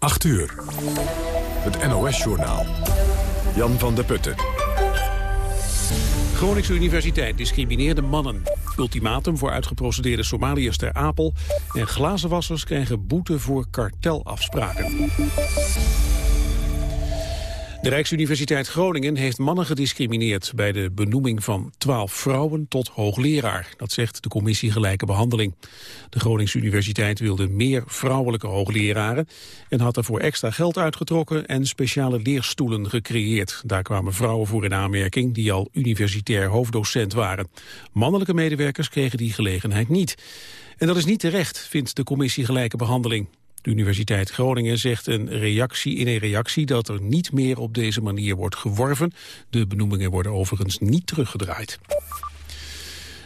8 uur. Het NOS-journaal. Jan van der Putten. Groningse Universiteit discrimineerde mannen. Ultimatum voor uitgeprocedeerde Somaliërs ter Apel. En glazenwassers krijgen boete voor kartelafspraken. De Rijksuniversiteit Groningen heeft mannen gediscrimineerd bij de benoeming van twaalf vrouwen tot hoogleraar. Dat zegt de commissie Gelijke Behandeling. De Groningse Universiteit wilde meer vrouwelijke hoogleraren en had ervoor extra geld uitgetrokken en speciale leerstoelen gecreëerd. Daar kwamen vrouwen voor in aanmerking die al universitair hoofddocent waren. Mannelijke medewerkers kregen die gelegenheid niet. En dat is niet terecht, vindt de commissie Gelijke Behandeling. De Universiteit Groningen zegt een reactie in een reactie dat er niet meer op deze manier wordt geworven. De benoemingen worden overigens niet teruggedraaid.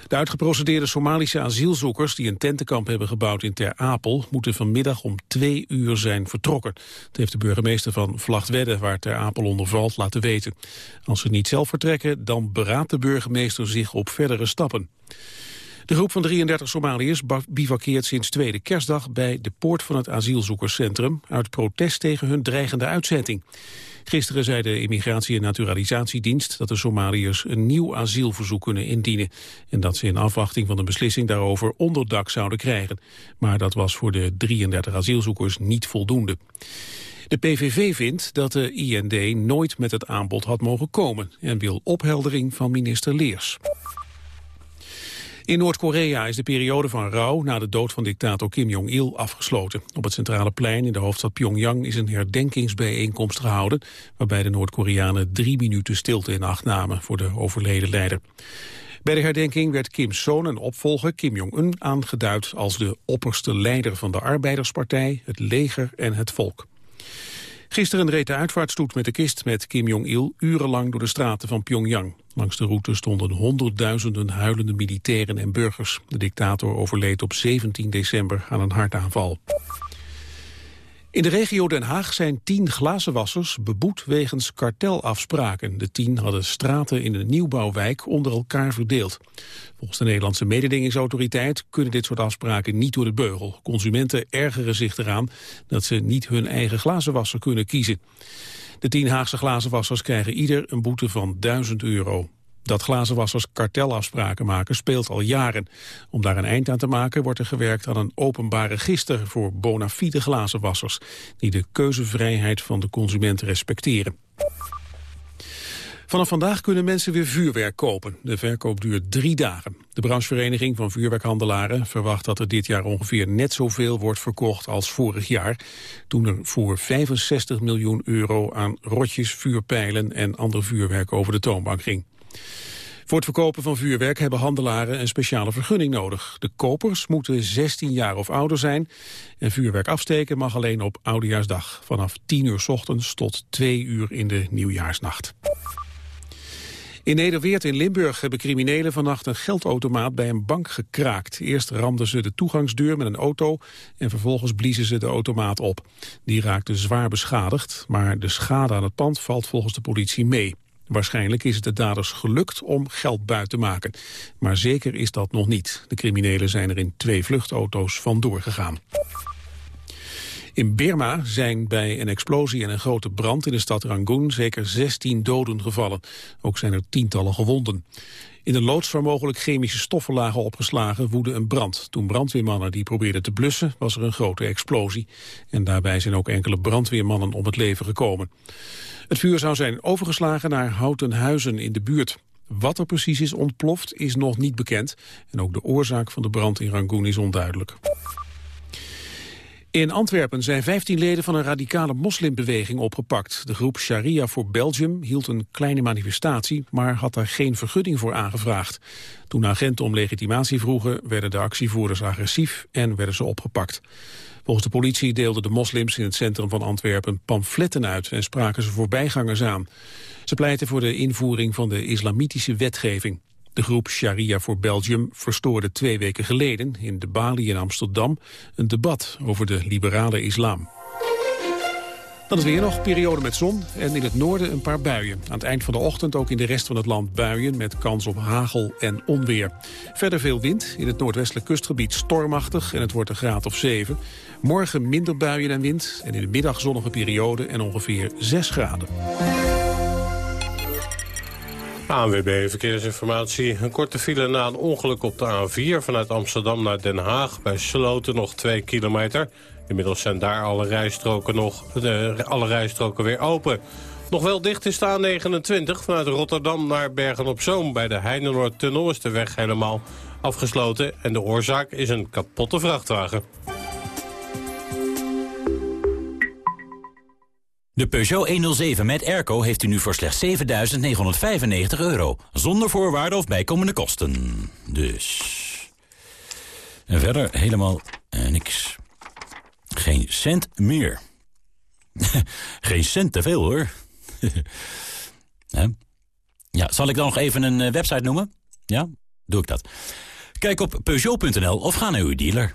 De uitgeprocedeerde Somalische asielzoekers die een tentenkamp hebben gebouwd in Ter Apel moeten vanmiddag om twee uur zijn vertrokken. Dat heeft de burgemeester van Vlachtwedde, waar Ter Apel onder valt, laten weten. Als ze niet zelf vertrekken, dan beraadt de burgemeester zich op verdere stappen. De groep van 33 Somaliërs bivakkeert sinds tweede kerstdag bij de poort van het asielzoekerscentrum uit protest tegen hun dreigende uitzetting. Gisteren zei de Immigratie- en Naturalisatiedienst dat de Somaliërs een nieuw asielverzoek kunnen indienen en dat ze in afwachting van een beslissing daarover onderdak zouden krijgen. Maar dat was voor de 33 asielzoekers niet voldoende. De PVV vindt dat de IND nooit met het aanbod had mogen komen en wil opheldering van minister Leers. In Noord-Korea is de periode van rouw na de dood van dictator Kim Jong-il afgesloten. Op het centrale plein in de hoofdstad Pyongyang is een herdenkingsbijeenkomst gehouden... waarbij de Noord-Koreanen drie minuten stilte in acht namen voor de overleden leider. Bij de herdenking werd Kims zoon en opvolger Kim Jong-un aangeduid als de opperste leider van de Arbeiderspartij, het leger en het volk. Gisteren reed de uitvaartstoet met de kist met Kim Jong-il urenlang door de straten van Pyongyang. Langs de route stonden honderdduizenden huilende militairen en burgers. De dictator overleed op 17 december aan een hartaanval. In de regio Den Haag zijn tien glazenwassers beboet wegens kartelafspraken. De tien hadden straten in een nieuwbouwwijk onder elkaar verdeeld. Volgens de Nederlandse mededingingsautoriteit kunnen dit soort afspraken niet door de beugel. Consumenten ergeren zich eraan dat ze niet hun eigen glazenwasser kunnen kiezen. De tien Haagse glazenwassers krijgen ieder een boete van 1000 euro. Dat glazenwassers kartelafspraken maken speelt al jaren. Om daar een eind aan te maken wordt er gewerkt aan een openbaar register voor bona fide glazenwassers, die de keuzevrijheid van de consument respecteren. Vanaf vandaag kunnen mensen weer vuurwerk kopen. De verkoop duurt drie dagen. De branchevereniging van vuurwerkhandelaren verwacht dat er dit jaar ongeveer net zoveel wordt verkocht als vorig jaar. Toen er voor 65 miljoen euro aan rotjes, vuurpijlen en ander vuurwerk over de toonbank ging. Voor het verkopen van vuurwerk hebben handelaren een speciale vergunning nodig. De kopers moeten 16 jaar of ouder zijn. En vuurwerk afsteken mag alleen op Oudejaarsdag. Vanaf 10 uur s ochtends tot 2 uur in de nieuwjaarsnacht. In Nederweert in Limburg hebben criminelen vannacht een geldautomaat bij een bank gekraakt. Eerst ramden ze de toegangsdeur met een auto en vervolgens bliezen ze de automaat op. Die raakte zwaar beschadigd, maar de schade aan het pand valt volgens de politie mee. Waarschijnlijk is het de daders gelukt om geld buiten te maken. Maar zeker is dat nog niet. De criminelen zijn er in twee vluchtauto's vandoor gegaan. In Birma zijn bij een explosie en een grote brand in de stad Rangoon zeker 16 doden gevallen. Ook zijn er tientallen gewonden. In een loods waar mogelijk chemische stoffen lagen opgeslagen woedde een brand. Toen brandweermannen die probeerden te blussen was er een grote explosie. En daarbij zijn ook enkele brandweermannen om het leven gekomen. Het vuur zou zijn overgeslagen naar houten huizen in de buurt. Wat er precies is ontploft is nog niet bekend. En ook de oorzaak van de brand in Rangoon is onduidelijk. In Antwerpen zijn 15 leden van een radicale moslimbeweging opgepakt. De groep Sharia voor Belgium hield een kleine manifestatie, maar had daar geen vergunning voor aangevraagd. Toen agenten om legitimatie vroegen, werden de actievoerders agressief en werden ze opgepakt. Volgens de politie deelden de moslims in het centrum van Antwerpen pamfletten uit en spraken ze voorbijgangers aan. Ze pleiten voor de invoering van de islamitische wetgeving. De groep Sharia voor Belgium verstoorde twee weken geleden in de Bali in Amsterdam een debat over de liberale islam. Dan is weer nog periode met zon en in het noorden een paar buien. Aan het eind van de ochtend ook in de rest van het land buien... met kans op hagel en onweer. Verder veel wind, in het noordwestelijk kustgebied stormachtig... en het wordt een graad of 7. Morgen minder buien en wind en in de middag zonnige periode... en ongeveer 6 graden. ANWB Verkeersinformatie. Een korte file na een ongeluk op de A4 vanuit Amsterdam naar Den Haag. Bij Sloten nog 2 kilometer. Inmiddels zijn daar alle rijstroken, nog, de, alle rijstroken weer open. Nog wel dicht is de A29 vanuit Rotterdam naar Bergen-op-Zoom. Bij de Heinenoordtunnel is de weg helemaal afgesloten. En de oorzaak is een kapotte vrachtwagen. De Peugeot 107 met airco heeft u nu voor slechts 7.995 euro. Zonder voorwaarden of bijkomende kosten. Dus... En verder helemaal eh, niks. Geen cent meer. Geen cent te veel, hoor. ja, zal ik dan nog even een eh, website noemen? Ja, doe ik dat. Kijk op Peugeot.nl of ga naar uw dealer.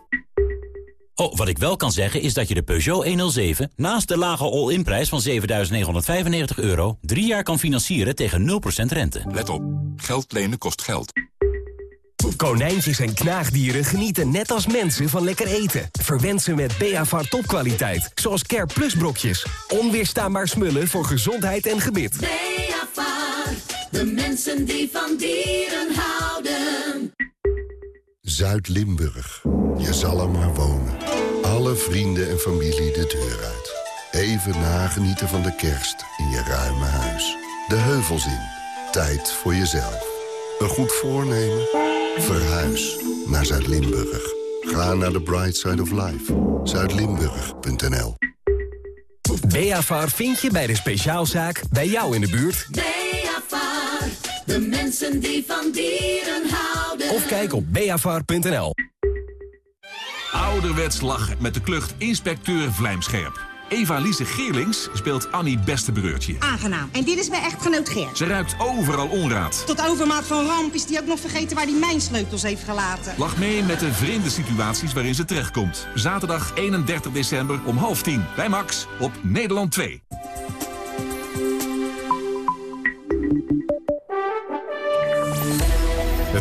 Oh, wat ik wel kan zeggen is dat je de Peugeot 107... naast de lage all-in-prijs van 7.995 euro... drie jaar kan financieren tegen 0% rente. Let op, geld lenen kost geld. Konijntjes en knaagdieren genieten net als mensen van lekker eten. Verwend ze met Beavar topkwaliteit, zoals Care Plus brokjes. Onweerstaanbaar smullen voor gezondheid en gebit. Beavar, de mensen die van dieren houden. Zuid-Limburg. Je zal er maar wonen. Alle vrienden en familie de deur uit. Even nagenieten van de kerst in je ruime huis. De heuvels in. Tijd voor jezelf. Een goed voornemen? Verhuis naar Zuid-Limburg. Ga naar the bright side of life. Zuidlimburg.nl Beavar vind je bij de speciaalzaak bij jou in de buurt. Beavar, de mensen die van dieren houden. Of kijk op beavar.nl. Ouderwets lachen met de klucht Inspecteur Vlijmscherp. Eva-Lise Geerlings speelt Annie Bestebereurtje. Aangenaam. En dit is mijn echtgenoot Geert. Ze ruikt overal onraad. Tot overmaat van ramp is die ook nog vergeten waar hij mijn sleutels heeft gelaten. Lach mee met de vreemde situaties waarin ze terechtkomt. Zaterdag 31 december om half tien bij Max op Nederland 2.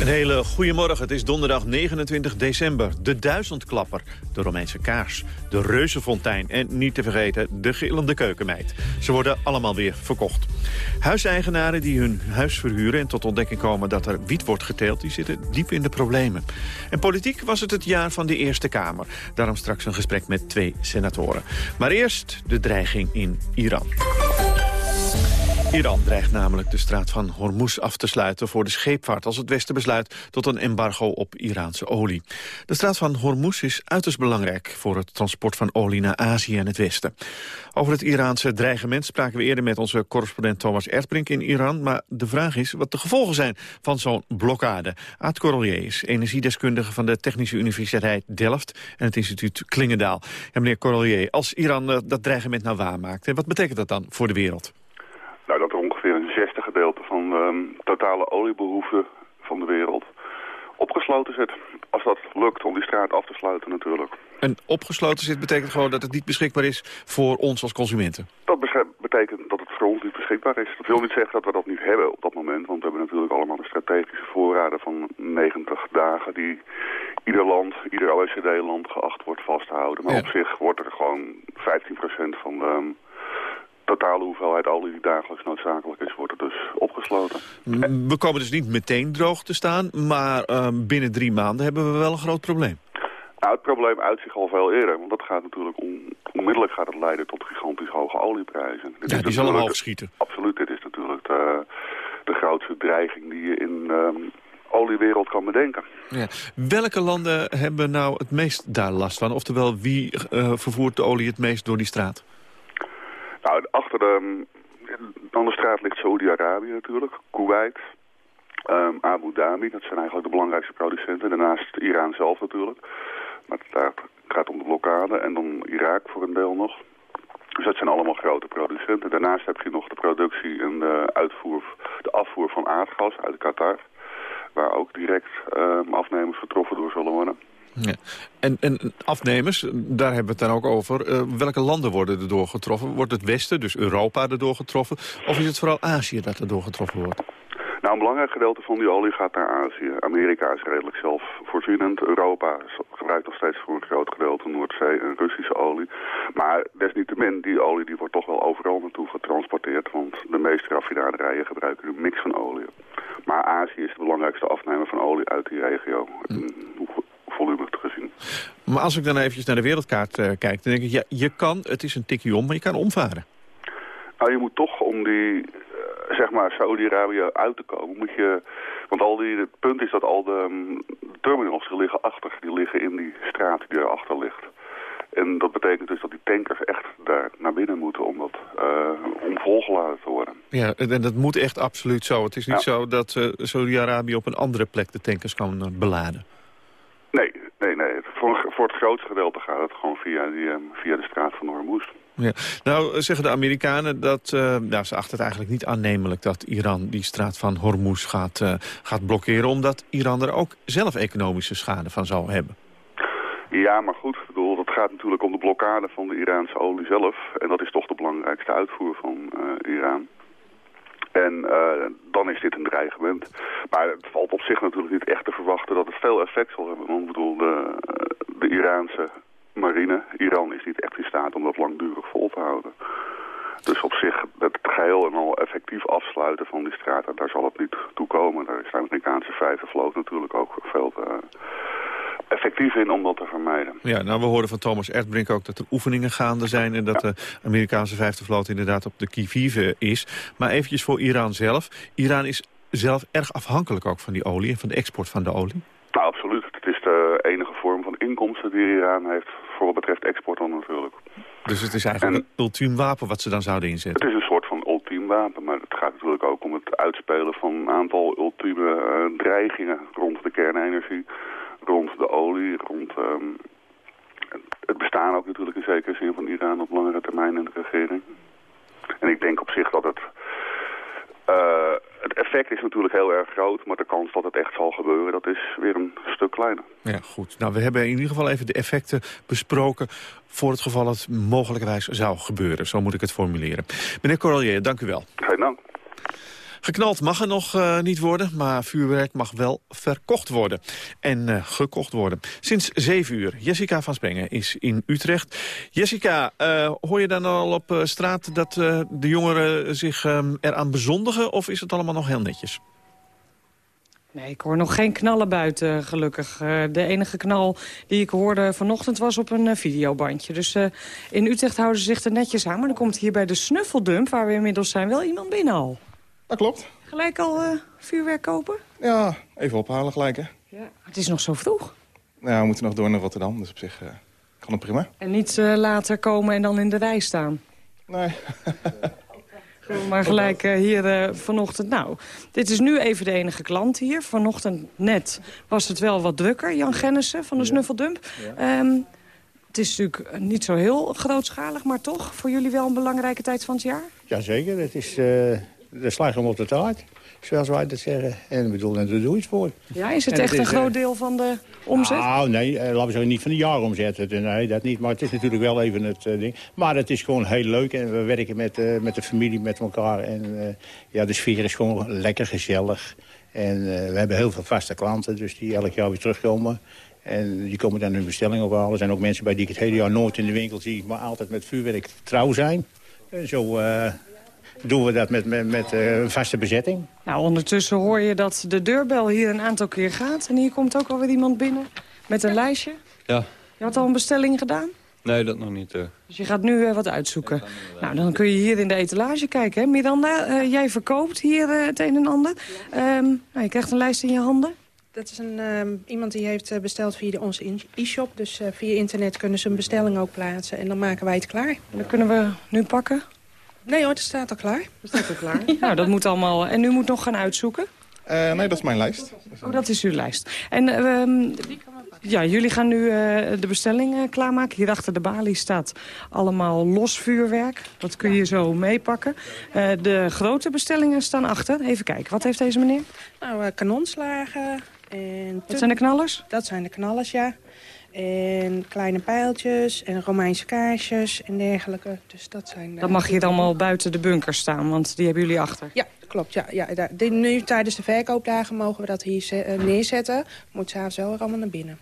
Een hele goede morgen. Het is donderdag 29 december. De duizendklapper, de Romeinse kaars, de reuzenfontein... en niet te vergeten de gillende keukenmeid. Ze worden allemaal weer verkocht. Huiseigenaren die hun huis verhuren en tot ontdekking komen... dat er wiet wordt geteeld, die zitten diep in de problemen. En politiek was het het jaar van de Eerste Kamer. Daarom straks een gesprek met twee senatoren. Maar eerst de dreiging in Iran. Iran dreigt namelijk de straat van Hormuz af te sluiten voor de scheepvaart als het Westen besluit tot een embargo op Iraanse olie. De straat van Hormuz is uiterst belangrijk voor het transport van olie naar Azië en het Westen. Over het Iraanse dreigement spraken we eerder met onze correspondent Thomas Erdbrink in Iran, maar de vraag is wat de gevolgen zijn van zo'n blokkade. Aad Corollier is energiedeskundige van de Technische Universiteit Delft en het instituut Klingendaal. En meneer Corollier, als Iran eh, dat dreigement nou waarmaakt, wat betekent dat dan voor de wereld? Nou, dat er ongeveer een zesde gedeelte van de um, totale oliebehoefte van de wereld opgesloten zit. Als dat lukt om die straat af te sluiten natuurlijk. En opgesloten zit betekent gewoon dat het niet beschikbaar is voor ons als consumenten? Dat betekent dat het voor ons niet beschikbaar is. Dat wil niet zeggen dat we dat niet hebben op dat moment. Want we hebben natuurlijk allemaal een strategische voorraden van 90 dagen... die ieder land, ieder OECD-land geacht wordt vast te houden. Maar op zich wordt er gewoon 15% van de... Totale hoeveelheid olie die dagelijks noodzakelijk is, wordt er dus opgesloten. We komen dus niet meteen droog te staan, maar uh, binnen drie maanden hebben we wel een groot probleem. Nou, het probleem uit zich al veel eerder, want dat gaat natuurlijk on, onmiddellijk gaat het leiden tot gigantisch hoge olieprijzen. Dit ja, die zullen omhoog schieten. Absoluut, dit is natuurlijk de, de grootste dreiging die je in, um, oliewereld kan bedenken. Ja. Welke landen hebben nou het meest daar last van? Oftewel, wie uh, vervoert de olie het meest door die straat? De, aan de straat ligt Saudi-Arabië natuurlijk, Kuwait, um, Abu Dhabi. Dat zijn eigenlijk de belangrijkste producenten. Daarnaast Iran zelf natuurlijk. Maar het gaat om de blokkade. En dan Irak voor een deel nog. Dus dat zijn allemaal grote producenten. Daarnaast heb je nog de productie en de, uitvoer, de afvoer van aardgas uit Qatar. Waar ook direct uh, afnemers getroffen door zullen worden. Ja. En, en afnemers, daar hebben we het dan ook over. Uh, welke landen worden erdoor getroffen? Wordt het Westen, dus Europa, erdoor getroffen? Of is het vooral Azië dat erdoor getroffen wordt? Nou, een belangrijk gedeelte van die olie gaat naar Azië. Amerika is redelijk zelfvoorzienend. Europa gebruikt nog steeds voor een groot gedeelte Noordzee en Russische olie. Maar desniettemin, die olie die wordt toch wel overal naartoe getransporteerd. Want de meeste raffinaderijen gebruiken een mix van olie. Maar Azië is de belangrijkste afnemer van olie uit die regio. Volume gezien. Maar als ik dan eventjes naar de wereldkaart uh, kijk, dan denk ik, ja, je kan, het is een tikje om, maar je kan omvaren. Nou, je moet toch om die zeg maar Saudi-Arabië uit te komen, moet je... Want al die, het punt is dat al de, um, terminals die liggen achter. Die liggen in die straat die erachter ligt. En dat betekent dus dat die tankers echt daar naar binnen moeten om dat uh, omvolgeladen te worden. Ja, en dat moet echt absoluut zo. Het is niet zo dat uh, Saudi-Arabië op een andere plek de tankers kan beladen. Nee, nee, nee. Voor, voor het grootste gedeelte gaat het gewoon via, die, um, via de straat van Hormuz. Ja. Nou zeggen de Amerikanen dat uh, nou, ze achten het eigenlijk niet aannemelijk dat Iran die straat van Hormuz gaat, uh, gaat blokkeren. Omdat Iran er ook zelf economische schade van zou hebben. Ja, maar goed, bedoel, het gaat natuurlijk om de blokkade van de Iraanse olie zelf. En dat is toch de belangrijkste uitvoer van uh, Iran. En dan is dit een dreigement. Maar het valt op zich natuurlijk niet echt te verwachten dat het veel effect zal hebben. Want ik bedoel, de, de Iraanse marine. Iran is niet echt in staat om dat langdurig vol te houden. Dus op zich het geheel en al effectief afsluiten van die straten, daar zal het niet toe komen. Daar is de Amerikaanse vijfde vloot natuurlijk ook veel te, effectief in om dat te vermijden. Ja, nou we horen van Thomas Erdbrink ook dat er oefeningen gaande zijn... en dat de Amerikaanse vijfde vloot inderdaad op de Kivive is. Maar eventjes voor Iran zelf. Iran is zelf erg afhankelijk ook van die olie en van de export van de olie. Nou, absoluut. Het is de enige vorm van inkomsten die Iran heeft voor wat betreft export dan natuurlijk. Dus het is eigenlijk en, een ultiem wapen wat ze dan zouden inzetten? Het is een soort van ultiem wapen, maar het gaat natuurlijk ook om het uitspelen van een aantal ultieme uh, dreigingen rond de kernenergie, rond de olie, rond um, het bestaan ook natuurlijk in zekere zin van Iran op langere termijn in de regering. En ik denk op zich dat het uh, het effect is natuurlijk heel erg groot, maar de kans dat het echt zal gebeuren, dat is weer een stuk kleiner. Ja, goed. Nou, we hebben in ieder geval even de effecten besproken voor het geval het mogelijkerwijs zou gebeuren. Zo moet ik het formuleren. Meneer Coralier, dank u wel. Geen dank. Geknald mag er nog uh, niet worden, maar vuurwerk mag wel verkocht worden. En uh, gekocht worden. Sinds 7 uur. Jessica van Spengen is in Utrecht. Jessica, uh, hoor je dan al op straat dat de jongeren zich eraan bezondigen... of is het allemaal nog heel netjes? Nee, ik hoor nog geen knallen buiten, gelukkig. de enige knal die ik hoorde vanochtend was op een videobandje. Dus in Utrecht houden ze zich er netjes aan. Maar dan komt hier bij de snuffeldump, waar we inmiddels zijn, wel iemand binnen al. Dat klopt. Gelijk al uh, vuurwerk kopen? Ja, even ophalen gelijk, hè. Ja. Het is nog zo vroeg. Nou, we moeten nog door naar Rotterdam, dus op zich uh, kan het prima. En niet uh, later komen en dan in de rij staan? Nee. maar gelijk hier vanochtend. Nou, dit is nu even de enige klant hier. Vanochtend net was het wel wat drukker. Jan Gennissen van de Snuffeldump. Ja. Um, het is natuurlijk niet zo heel grootschalig, maar toch voor jullie wel een belangrijke tijd van het jaar? Jazeker, het is de slagroom op de taart, zoals wij dat zeggen. En ik bedoel, en daar doe je het voor. Ja, is het echt een groot deel van de omzet? Nou, nee, uh, laten we zeggen, niet van de jaaromzet. Nee, dat niet, maar het is natuurlijk wel even het uh, ding. Maar het is gewoon heel leuk en we werken met, uh, met de familie, met elkaar. En ja, de sfeer is gewoon lekker gezellig. En we hebben heel veel vaste klanten, dus die elk jaar weer terugkomen. En die komen dan hun bestelling ophalen. Er zijn ook mensen bij die ik het hele jaar nooit in de winkel zie... maar altijd met vuurwerk trouw zijn. En zo doen we dat met, met, met uh, vaste bezetting. Nou, ondertussen hoor je dat de deurbel hier een aantal keer gaat. En hier komt ook alweer iemand binnen met een lijstje. Ja. Je had al een bestelling gedaan? Nee, dat nog niet. eh. Dus je gaat nu eh, wat uitzoeken. Nou, dan kun je hier in de etalage kijken. Hè? Miranda, eh, jij verkoopt hier eh, het een en ander. Ehm, nou, je krijgt een lijst in je handen. Dat is een, ehm, iemand die heeft eh, besteld via de, onze e-shop. Dus eh, via internet kunnen ze een bestelling ook plaatsen. En dan maken wij het klaar. Dat kunnen we nu pakken? Nee hoor, het staat al klaar. Het staat al klaar. Nou, dat moet allemaal... En u moet nog gaan uitzoeken? Eh, nee, dat is mijn lijst. Oh, dat is uw lijst. En ehm, ja, jullie gaan nu eh, de bestelling eh, klaarmaken. Hier achter de balie staat allemaal los vuurwerk. Dat kun je zo meepakken. Eh, de grote bestellingen staan achter. Even kijken, wat heeft deze meneer? Nou, eh, kanonslagen. En Dat zijn de knallers? Dat zijn de knallers, ja. En kleine pijltjes en Romeinse kaarsjes en dergelijke. Dus dat zijn... Dat mag hier allemaal buiten de bunker staan, want die hebben jullie achter. Ja, klopt. Ja, ja, daar- nu tijdens de verkoopdagen mogen we dat hier eh, neerzetten. Moet s'avonds wel weer allemaal naar binnen.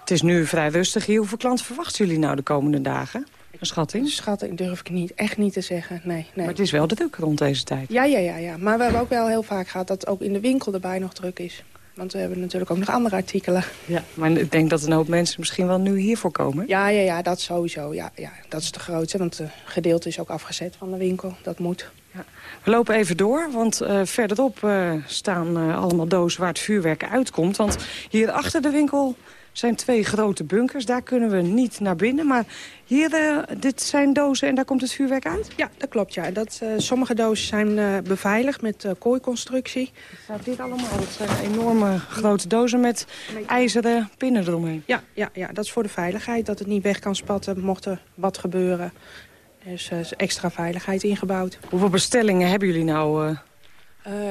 Het is nu vrij rustig hier. Hoeveel klanten verwachten jullie nou de komende dagen? Een schatting? Schatting durf ik niet, echt niet te zeggen, nee. nee. Maar het is wel druk rond deze tijd. Ja, ja, ja, ja. Maar we hebben ook wel heel vaak gehad dat ook in de winkel erbij nog druk is. Want we hebben natuurlijk ook nog andere artikelen. Ja, maar ik denk dat een hoop mensen misschien wel nu hiervoor komen. Ja, ja, ja, dat sowieso. Ja, ja, dat is de grootste, want het gedeelte is ook afgezet van de winkel. Dat moet. We lopen even door, want eh, verderop eh, staan eh, allemaal dozen waar het vuurwerk uitkomt. Want hier achter de winkel zijn twee grote bunkers. Daar kunnen we niet naar binnen. Maar hier, eh, dit zijn dozen en daar komt het vuurwerk uit? Ja, dat klopt. Ja. Dat, eh, sommige dozen zijn eh, beveiligd met kooiconstructie. Staat dit allemaal? Zijn enorme grote dozen met ijzeren pinnen eromheen. Ja, ja, ja, dat is voor de veiligheid. Dat het niet weg kan spatten mocht er wat gebeuren. Dus eh, is extra veiligheid ingebouwd. Hoeveel bestellingen hebben jullie nou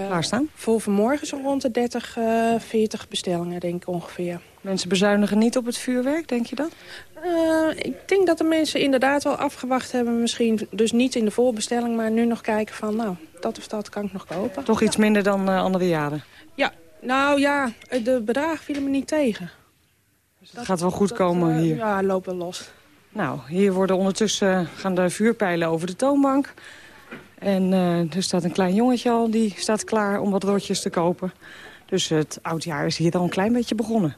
klaarstaan? Voor vanmorgen zo rond de 30, eh 40 bestellingen, denk ik ongeveer. Mensen bezuinigen niet op het vuurwerk, denk je dat? Eh, ik denk dat de mensen inderdaad wel afgewacht hebben. Misschien dus niet in de voorbestelling, maar nu nog kijken van... nou, dat of dat kan ik nog kopen. Toch iets minder dan eh, andere jaren. Ja, nou ja, de bedragen vielen me niet tegen. Het gaat wel goed komen eh, hier. Ja, loopt wel los. Nou, hier worden ondertussen eh, gaan de vuurpijlen over de toonbank. En eh, er staat een klein jongetje al, die staat klaar om wat rotjes te kopen. Dus het oudjaar is hier al een klein beetje begonnen.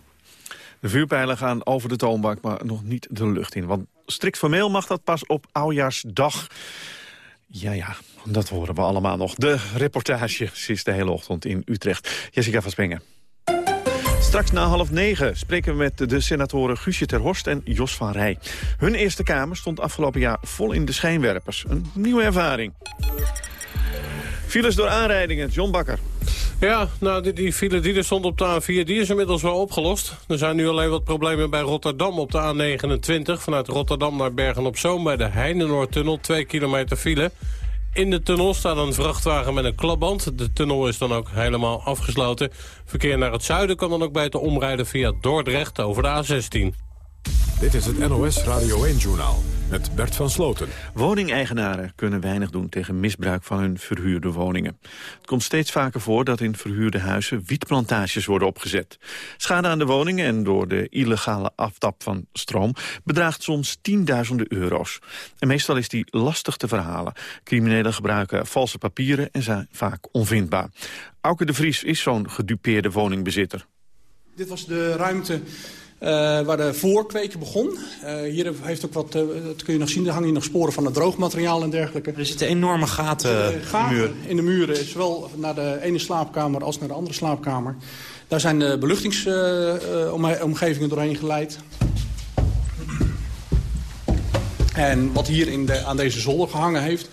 De vuurpijlen gaan over de toonbank, maar nog niet de lucht in. Want strikt formeel mag dat pas op Oudjaarsdag. Ja, ja, dat horen we allemaal nog. De reportage is de hele ochtend in Utrecht. Jessica van Spengen. Straks na half negen spreken we met de senatoren Guusje ter Horst en Jos van Rij. Hun Eerste Kamer stond afgelopen jaar vol in de schijnwerpers. Een nieuwe ervaring. Files door aanrijdingen, John Bakker. Ja, nou, die, die file die er stond op de A4, die is inmiddels wel opgelost. Er zijn nu alleen wat problemen bij Rotterdam op de A29. Vanuit Rotterdam naar Bergen-op-Zoom bij de Heinenoordtunnel. Twee kilometer file. In de tunnel staat een vrachtwagen met een klapband. De tunnel is dan ook helemaal afgesloten. Verkeer naar het zuiden kan dan ook beter omrijden via Dordrecht over de A16. Dit is het NOS Radio 1-journaal met Bert van Sloten. Woningeigenaren kunnen weinig doen tegen misbruik van hun verhuurde woningen. Het komt steeds vaker voor dat in verhuurde huizen wietplantages worden opgezet. Schade aan de woningen en door de illegale aftap van stroom bedraagt soms tienduizenden euro's. En meestal is die lastig te verhalen. Criminelen gebruiken valse papieren en zijn vaak onvindbaar. Auke de Vries is zo'n gedupeerde woningbezitter. Dit was de ruimte eh, waar de voorkweker begon. Eh, hier heeft ook wat, eh, dat kun je nog zien, er hangen hier nog sporen van het droogmateriaal en dergelijke. Er zitten enorme gaten in de in de muren, zowel naar de ene slaapkamer als naar de andere slaapkamer. Daar zijn de beluchtingsomgevingen doorheen geleid. En wat hier in de, aan deze zolder gehangen heeft...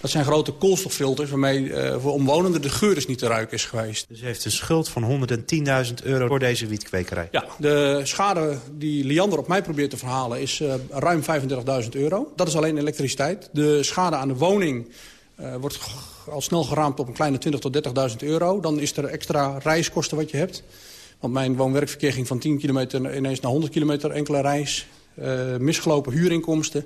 dat zijn grote koolstoffilters waarmee eh, voor omwonenden de geur dus niet te ruiken is geweest. Dus heeft een schuld van 110.000 euro voor deze wietkwekerij. Ja, de schade die Liander op mij probeert te verhalen is uh, ruim 35.000 euro. Dat is alleen elektriciteit. De schade aan de woning uh, wordt al snel geraamd op een kleine 20.000 tot 30.000 euro. Dan is er extra reiskosten wat je hebt. Want mijn woon-werkverkeer ging van 10 kilometer ineens naar 100 kilometer enkele reis. Misgelopen huurinkomsten.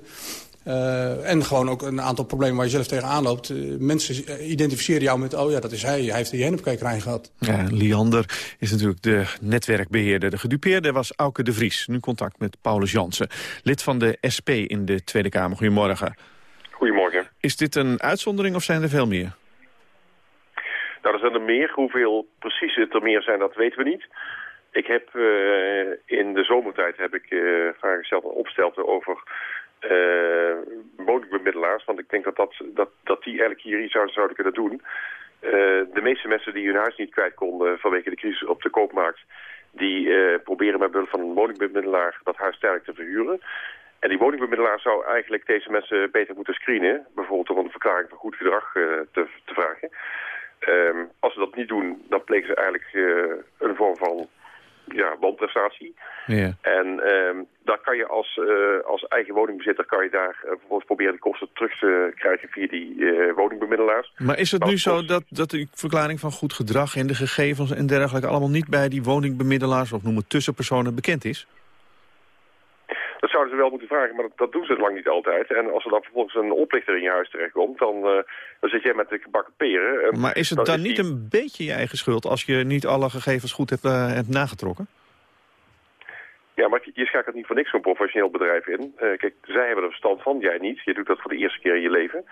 Uh, en gewoon ook een aantal problemen waar je zelf tegenaan loopt. Uh, mensen identificeren jou met, oh ja, dat is hij. Hij heeft die hennepkwekerij gehad. Ja, Liander is natuurlijk de netwerkbeheerder. De gedupeerde was Auke de Vries. Nu contact met Paulus Jansen, lid van de SP in de Tweede Kamer. Goedemorgen. Goedemorgen. Is dit een uitzondering of zijn er veel meer? Nou, er zijn er meer. Hoeveel precies het er meer zijn, dat weten we niet. Ik heb uh, in de zomertijd heb ik uh, vragen gesteld en opstelten over uh, woningbemiddelaars. Want ik denk dat, dat, dat, dat die eigenlijk hier iets zouden, zouden kunnen doen. de meeste mensen die hun huis niet kwijt konden vanwege de crisis op de koopmarkt... die proberen met behulp van een woningbemiddelaar dat huis tijdelijk te verhuren. En die woningbemiddelaar zou eigenlijk deze mensen beter moeten screenen. Bijvoorbeeld om een verklaring van goed gedrag te, te vragen. Um, als ze dat niet doen, dan plegen ze eigenlijk een vorm van ja, wanprestatie. Ja. En um, daar kan je als, uh, als eigen woningbezitter kan je daar uh, vervolgens proberen de kosten terug te krijgen via die uh, woningbemiddelaars. Maar is het nu zo dat, dat de verklaring van goed gedrag en de gegevens en dergelijke allemaal niet bij die woningbemiddelaars of noem het tussenpersonen bekend is? Dat zouden ze wel moeten vragen, maar dat, dat, doen ze lang niet altijd. En als er dan vervolgens een oplichter in je huis terechtkomt, dan, uh, dan zit jij met de gebakken peren. En maar is het dan, niet een beetje je eigen schuld als je niet alle gegevens goed hebt, uh, hebt nagetrokken? Ja, maar je schakelt niet voor niks zo'n professioneel bedrijf in. Uh, kijk, zij hebben er verstand van, jij niet. Je doet dat voor de eerste keer in je leven.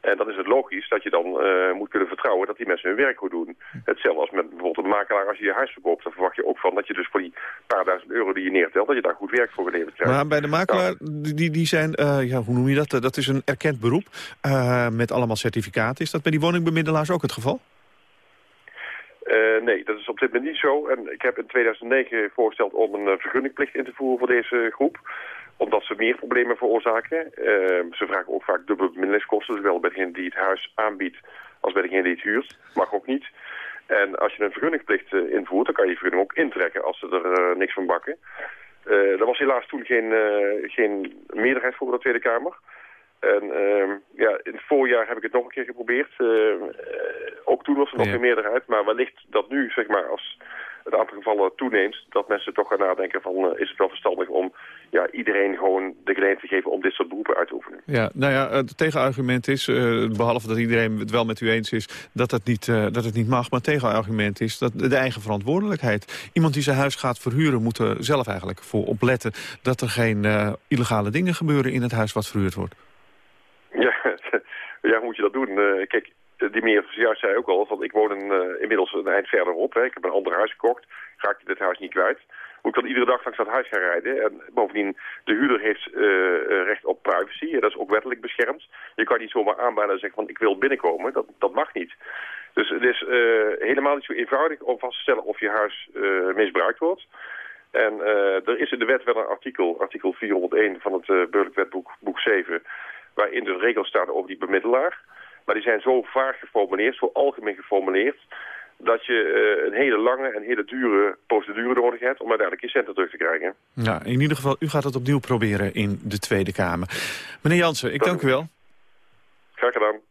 En dan is het logisch dat je dan uh, moet kunnen vertrouwen dat die mensen hun werk goed doen. Hetzelfde als met bijvoorbeeld een makelaar als je je huis verkoopt. Dan verwacht je ook van dat je dus voor die paar duizend euro die je neertelt... dat je daar goed werk voor geleverd krijgt. Maar bij de makelaar, die, die zijn, uh, ja, hoe noem je dat? Dat is een erkend beroep met allemaal certificaten. Is dat bij die woningbemiddelaars ook het geval? Uh, nee, dat is op dit moment niet zo. En ik heb in 2009 voorgesteld om een vergunningplicht in te voeren voor deze groep omdat ze meer problemen veroorzaken. Uh, ze vragen ook vaak dubbele bemiddelingskosten, zowel bij degene die het huis aanbiedt als bij degene die het huurt. Mag ook niet. En als je een vergunningplicht invoert, dan kan je je vergunning ook intrekken als ze er niks van bakken. er was helaas toen geen, geen meerderheid voor de Tweede Kamer. En ehm, ja, in het voorjaar heb ik het nog een keer geprobeerd. ook toen was er nog geen meerderheid. Maar wellicht dat nu, zeg maar, als het aantal gevallen toeneemt, dat mensen toch gaan nadenken van uh, is het wel verstandig om ja, iedereen gewoon de gelegenheid te geven om dit soort beroepen uit te oefenen. Ja, nou ja, het tegenargument is, uh, behalve dat iedereen het wel met u eens is dat het niet, dat het niet mag, maar het tegenargument is dat de eigen verantwoordelijkheid. Iemand die zijn huis gaat verhuren moet er zelf eigenlijk voor opletten dat er geen illegale dingen gebeuren in het huis wat verhuurd wordt. Ja, hoe moet je dat doen? kijk, die meneer juist zei ook al, van ik woon een, uh, inmiddels een eind verderop. Ik heb een ander huis gekocht, raakte dit huis niet kwijt. Moet ik dan iedere dag langs dat huis gaan rijden? En bovendien, de huurder heeft uh, recht op privacy. dat is ook wettelijk beschermd. Je kan niet zomaar aanbellen en zeggen van ik wil binnenkomen. Dat, dat mag niet. Dus het is helemaal niet zo eenvoudig om vast te stellen of je huis misbruikt wordt. En er is in de wet wel een artikel, artikel 401 van het Burgerlijk Wetboek, boek 7... waarin de regels staan over die bemiddelaar... Maar die zijn zo vaag geformuleerd, zo algemeen geformuleerd... dat je uh, een hele lange en hele dure procedure nodig hebt... om uiteindelijk je centen terug te krijgen. Ja, in ieder geval, u gaat het opnieuw proberen in de Tweede Kamer. Meneer Jansen, ik dank u wel. Graag gedaan.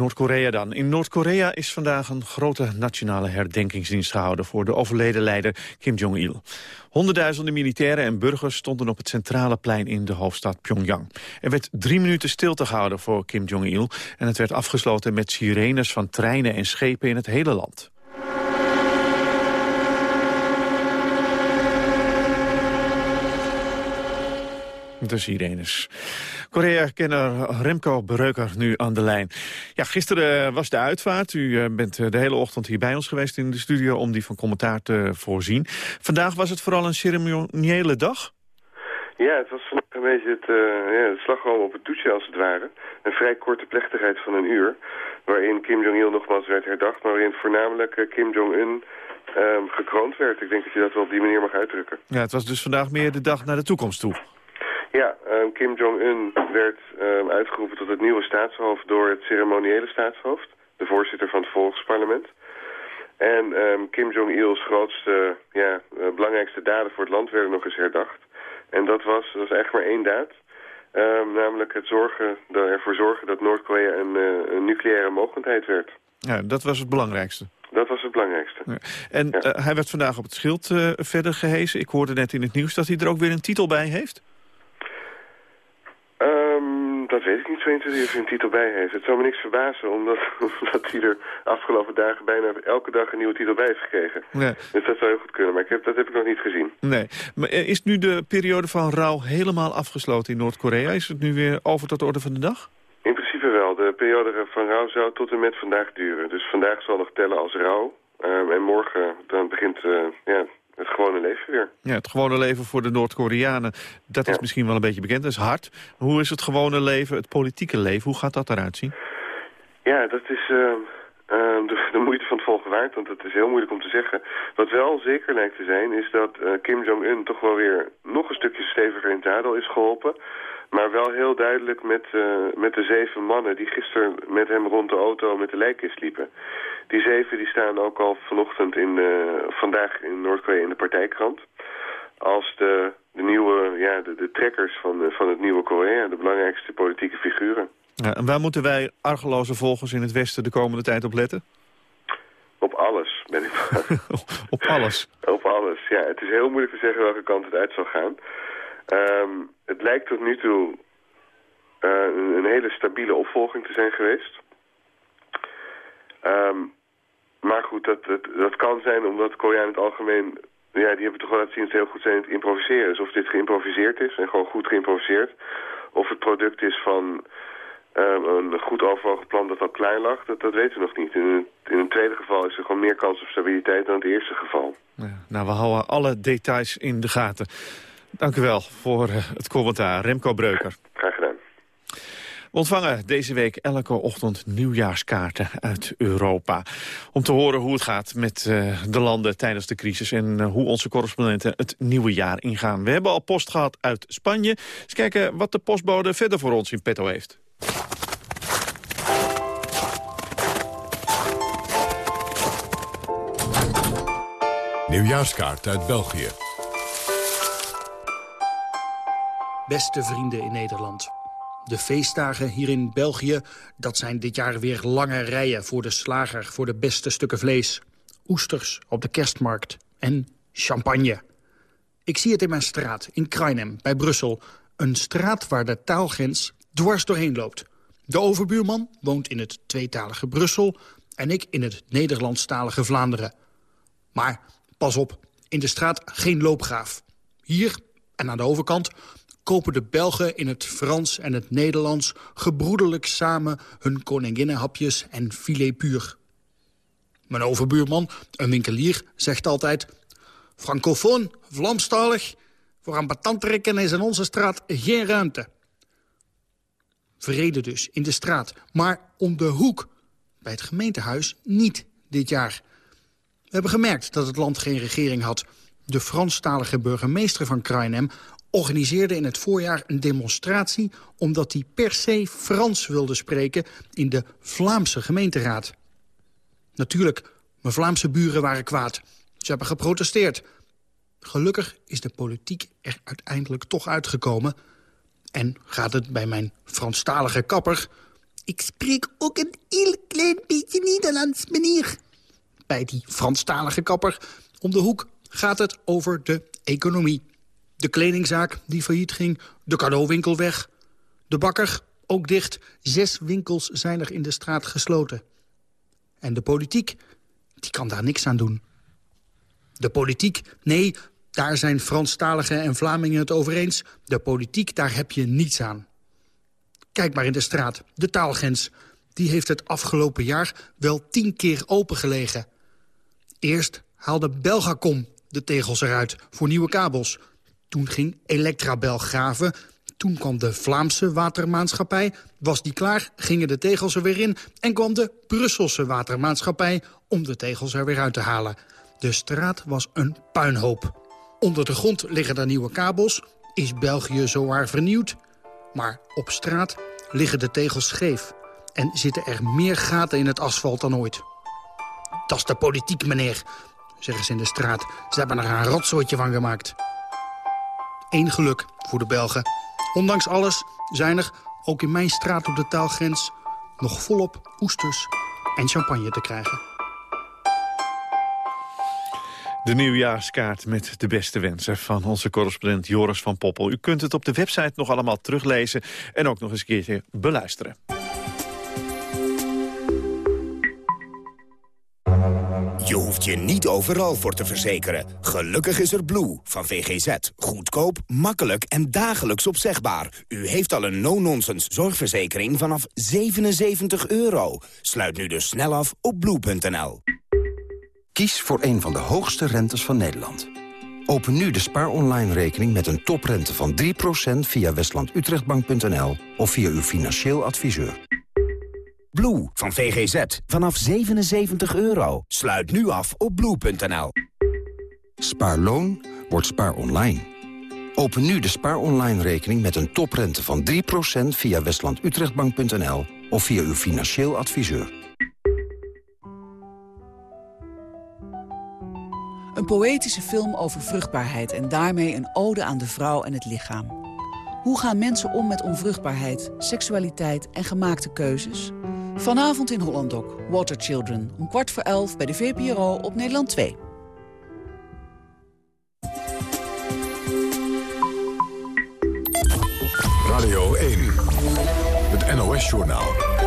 Noord-Korea dan. In Noord-Korea is vandaag een grote nationale herdenkingsdienst gehouden... voor de overleden leider Kim Jong-il. Honderdduizenden militairen en burgers stonden op het centrale plein in de hoofdstad Pyongyang. Er werd drie minuten stilte gehouden voor Kim Jong-il... en het werd afgesloten met sirenes van treinen en schepen in het hele land. De sirenes. Korea-kenner Remco Breuker nu aan de lijn. Ja, gisteren was de uitvaart. U eh, bent eh, de hele ochtend hier bij ons geweest in de studio om die van commentaar te voorzien. Vandaag was het vooral een ceremoniële dag? Ja, het was vandaag een beetje het, uh, ja, het slagroom op het toetje als het ware. Een vrij korte plechtigheid van een uur. Waarin Kim Jong-il nogmaals werd herdacht. Maar waarin voornamelijk Kim Jong-un um, gekroond werd. Ik denk dat je dat wel op die manier mag uitdrukken. Ja, het was dus vandaag meer de dag naar de toekomst toe. Ja, um, Kim Jong-un werd um, uitgeroepen tot het nieuwe staatshoofd door het ceremoniële staatshoofd, de voorzitter van het volksparlement. En um, Kim Jong-il's grootste, ja, uh, belangrijkste daden voor het land werden nog eens herdacht. En dat was, dat was eigenlijk maar één daad. namelijk het zorgen, ervoor zorgen dat Noord-Korea een, uh, een nucleaire mogendheid werd. Ja, dat was het belangrijkste. Dat was het belangrijkste. Ja. En ja. uh, hij werd vandaag op het schild uh, verder gehezen. Ik hoorde net in het nieuws dat hij er ook weer een titel bij heeft. Dat weet ik niet zo 1, 2, of hij een titel bij heeft. Het zou me niks verbazen, omdat, omdat hij er afgelopen dagen bijna elke dag een nieuwe titel bij heeft gekregen. Nee. Dus dat zou heel goed kunnen, maar ik heb, dat heb ik nog niet gezien. Nee. Maar is nu de periode van rouw helemaal afgesloten in Noord-Korea? Is het nu weer over tot de orde van de dag? In principe wel. De periode van rouw zou tot en met vandaag duren. Dus vandaag zal nog tellen als rouw. Um, en morgen dan begint uh, ja, het gewone leven weer. Ja, het gewone leven voor de Noord-Koreanen, dat is misschien wel een beetje bekend, dat is hard. Hoe is het gewone leven, het politieke leven, hoe gaat dat eruit zien? Ja, dat is uh, uh, de, de, moeite van het volgen waard, want het is heel moeilijk om te zeggen. Wat wel zeker lijkt te zijn, is dat uh, Kim Jong-un toch wel weer nog een stukje steviger in het zadel is geholpen. Maar wel heel duidelijk met, met de zeven mannen die gisteren met hem rond de auto met de lijkkist liepen. Die zeven die staan ook al vanochtend in, vandaag in Noord-Korea in de partijkrant. Als de, de nieuwe, ja, de, de trekkers van, van het nieuwe Korea, de belangrijkste politieke figuren. Ja, en waar moeten wij argeloze volgers in het Westen de komende tijd op letten? Op alles, ben ik Op alles? op alles, ja. Het is heel moeilijk te zeggen welke kant het uit zal gaan. Um, het lijkt tot nu toe uh, een hele stabiele opvolging te zijn geweest. Um, maar goed, dat, dat, dat kan zijn omdat Koreanen in het algemeen... Ja, die hebben toch wel laten zien dat ze heel goed zijn in het improviseren. Dus of dit geïmproviseerd is en gewoon goed geïmproviseerd... of het product is van um, een goed overwogen plan dat al klein lag, dat, dat weten we nog niet. In, in het tweede geval is er gewoon meer kans op stabiliteit dan het eerste geval. Ja, nou, we houden alle details in de gaten. Dank u wel voor uh, het commentaar. Remco Breuker. Graag gedaan. We ontvangen deze week elke ochtend nieuwjaarskaarten uit Europa. Om te horen hoe het gaat met uh, de landen tijdens de crisis... en uh, hoe onze correspondenten het nieuwe jaar ingaan. We hebben al post gehad uit Spanje. Eens kijken wat de postbode verder voor ons in petto heeft. Nieuwjaarskaart uit België. Beste vrienden in Nederland. De feestdagen hier in België, dat zijn dit jaar weer lange rijen voor de slager... voor de beste stukken vlees, oesters op de kerstmarkt en champagne. Ik zie het in mijn straat, in Kruinem, bij Brussel. Een straat waar de taalgrens dwars doorheen loopt. De overbuurman woont in het tweetalige Brussel... en ik in het Nederlandstalige Vlaanderen. Maar pas op, in de straat geen loopgraaf. Hier en aan de overkant kopen de Belgen in het Frans en het Nederlands... gebroedelijk samen hun koninginnenhapjes en filet puur. Mijn overbuurman, een winkelier, zegt altijd... Francofoon, Vlamstalig, voor een patanttrekken is in onze straat geen ruimte. Vrede dus, in de straat. Maar om de hoek, bij het gemeentehuis, niet dit jaar. We hebben gemerkt dat het land geen regering had. De Franstalige burgemeester van Kruinem organiseerde in het voorjaar een demonstratie... omdat hij per se Frans wilde spreken in de Vlaamse gemeenteraad. Natuurlijk, mijn Vlaamse buren waren kwaad. Ze hebben geprotesteerd. Gelukkig is de politiek er uiteindelijk toch uitgekomen... En gaat het bij mijn Franstalige kapper... Ik spreek ook een heel klein beetje Nederlands, meneer. Bij die Franstalige kapper om de hoek gaat het over de economie. De kledingzaak die failliet ging, de cadeauwinkel weg. De bakker, ook dicht. Zes winkels zijn er in de straat gesloten. En de politiek, die kan daar niks aan doen. De politiek, nee, daar zijn Franstaligen en Vlamingen het over eens. De politiek, daar heb je niets aan. Kijk maar in de straat, de taalgrens. Die heeft het afgelopen jaar wel tien keer opengelegen. Eerst haalde Belgacom de tegels eruit voor nieuwe kabels. Toen ging Electrabel graven. Toen kwam de Vlaamse watermaatschappij. Was die klaar, gingen de tegels er weer in... en kwam de Brusselse watermaatschappij om de tegels er weer uit te halen. De straat was een puinhoop. Onder de grond liggen er nieuwe kabels. Is België zowaar vernieuwd? Maar op straat liggen de tegels scheef. En zitten er meer gaten in het asfalt dan ooit. Dat is de politiek, meneer, zeggen ze in de straat. Ze hebben er een rotzooitje van gemaakt. Eén geluk voor de Belgen. Ondanks alles zijn er, ook in mijn straat op de taalgrens... nog volop oesters en champagne te krijgen. De nieuwjaarskaart met de beste wensen van onze correspondent Joris van Poppel. U kunt het op de website nog allemaal teruglezen en ook nog eens een keertje beluisteren. Je niet overal voor te verzekeren. Gelukkig is er Blue van VGZ. Goedkoop, makkelijk en dagelijks opzegbaar. U heeft al een no-nonsense zorgverzekering vanaf 77 euro. Sluit nu dus snel af op blue.nl. Kies voor een van de hoogste rentes van Nederland. Open nu de Spaar Online rekening met een toprente van 3% via westlandutrechtbank.nl of via uw financieel adviseur. Blue van VGZ. Vanaf 77 euro. Sluit nu af op blue.nl. Spaarloon wordt spaar online. Open nu de Spaar Online rekening met een toprente van 3% via westlandutrechtbank.nl of via uw financieel adviseur. Een poëtische film over vruchtbaarheid en daarmee een ode aan de vrouw en het lichaam. Hoe gaan mensen om met onvruchtbaarheid, seksualiteit en gemaakte keuzes? Vanavond in Hollandok, Water Children, om kwart voor elf bij de VPRO op Nederland 2. Radio 1, het NOS-journaal.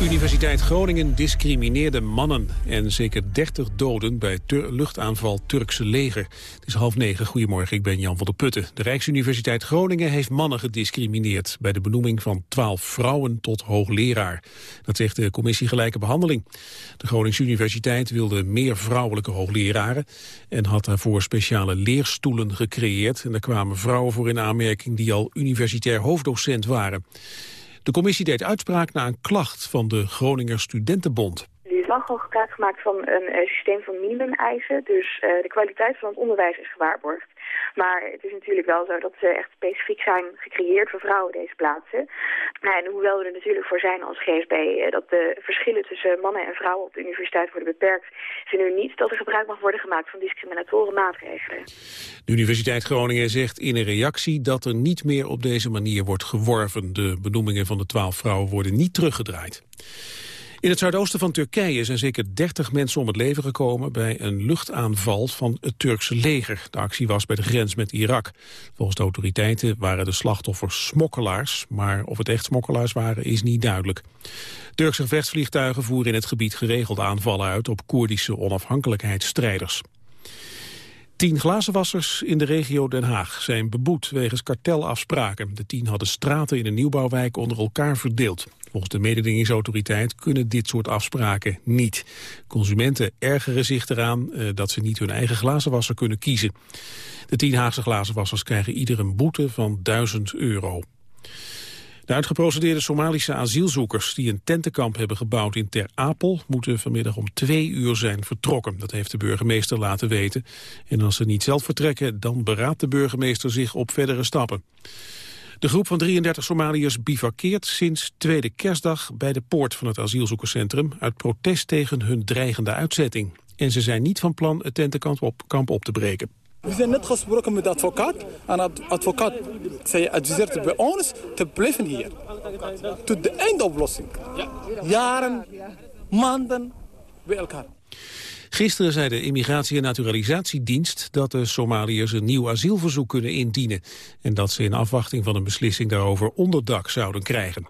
Universiteit Groningen discrimineerde mannen en zeker 30 doden bij luchtaanval Turkse leger. Het is half negen. Goedemorgen, ik ben Jan van der Putten. De Rijksuniversiteit Groningen heeft mannen gediscrimineerd bij de benoeming van 12 vrouwen tot hoogleraar. Dat zegt de commissie Gelijke Behandeling. De Groningse Universiteit wilde meer vrouwelijke hoogleraren en had daarvoor speciale leerstoelen gecreëerd. En daar kwamen vrouwen voor in aanmerking die al universitair hoofddocent waren. De commissie deed uitspraak na een klacht van de Groninger Studentenbond. Er is lang al gebruik gemaakt van een uh, systeem van minimumeisen. Dus uh, de kwaliteit van het onderwijs is gewaarborgd. Maar het is natuurlijk wel zo dat ze echt specifiek zijn gecreëerd voor vrouwen, deze plaatsen. En hoewel we er natuurlijk voor zijn als GSB uh, dat de verschillen tussen mannen en vrouwen op de universiteit worden beperkt, vinden we niet dat er gebruik mag worden gemaakt van discriminatoren maatregelen. De Universiteit Groningen zegt in een reactie dat er niet meer op deze manier wordt geworven. De benoemingen van de twaalf vrouwen worden niet teruggedraaid. In het zuidoosten van Turkije zijn zeker 30 mensen om het leven gekomen bij een luchtaanval van het Turkse leger. De actie was bij de grens met Irak. Volgens de autoriteiten waren de slachtoffers smokkelaars, maar of het echt smokkelaars waren is niet duidelijk. Turkse gevechtsvliegtuigen voeren in het gebied geregeld aanvallen uit op Koerdische onafhankelijkheidsstrijders. Tien glazenwassers in de regio Den Haag zijn beboet wegens kartelafspraken. De tien hadden straten in een nieuwbouwwijk onder elkaar verdeeld. Volgens de mededingingsautoriteit kunnen dit soort afspraken niet. Consumenten ergeren zich eraan eh, dat ze niet hun eigen glazenwasser kunnen kiezen. De tien Haagse glazenwassers krijgen ieder een boete van 1000 euro. De uitgeprocedeerde Somalische asielzoekers die een tentenkamp hebben gebouwd in Ter Apel moeten vanmiddag om twee uur zijn vertrokken. Dat heeft de burgemeester laten weten. En als ze niet zelf vertrekken, dan beraadt de burgemeester zich op verdere stappen. De groep van 33 Somaliërs bivakkeert sinds tweede kerstdag bij de poort van het asielzoekerscentrum uit protest tegen hun dreigende uitzetting. En ze zijn niet van plan het tentenkamp op, kamp op te breken. We zijn net gesproken met de advocaat. En de advocaat zei, adviseert bij ons te blijven hier. Tot de eindoplossing. Jaren, maanden bij elkaar. Gisteren zei de Immigratie- en Naturalisatiedienst dat de Somaliërs een nieuw asielverzoek kunnen indienen. En dat ze in afwachting van een beslissing daarover onderdak zouden krijgen.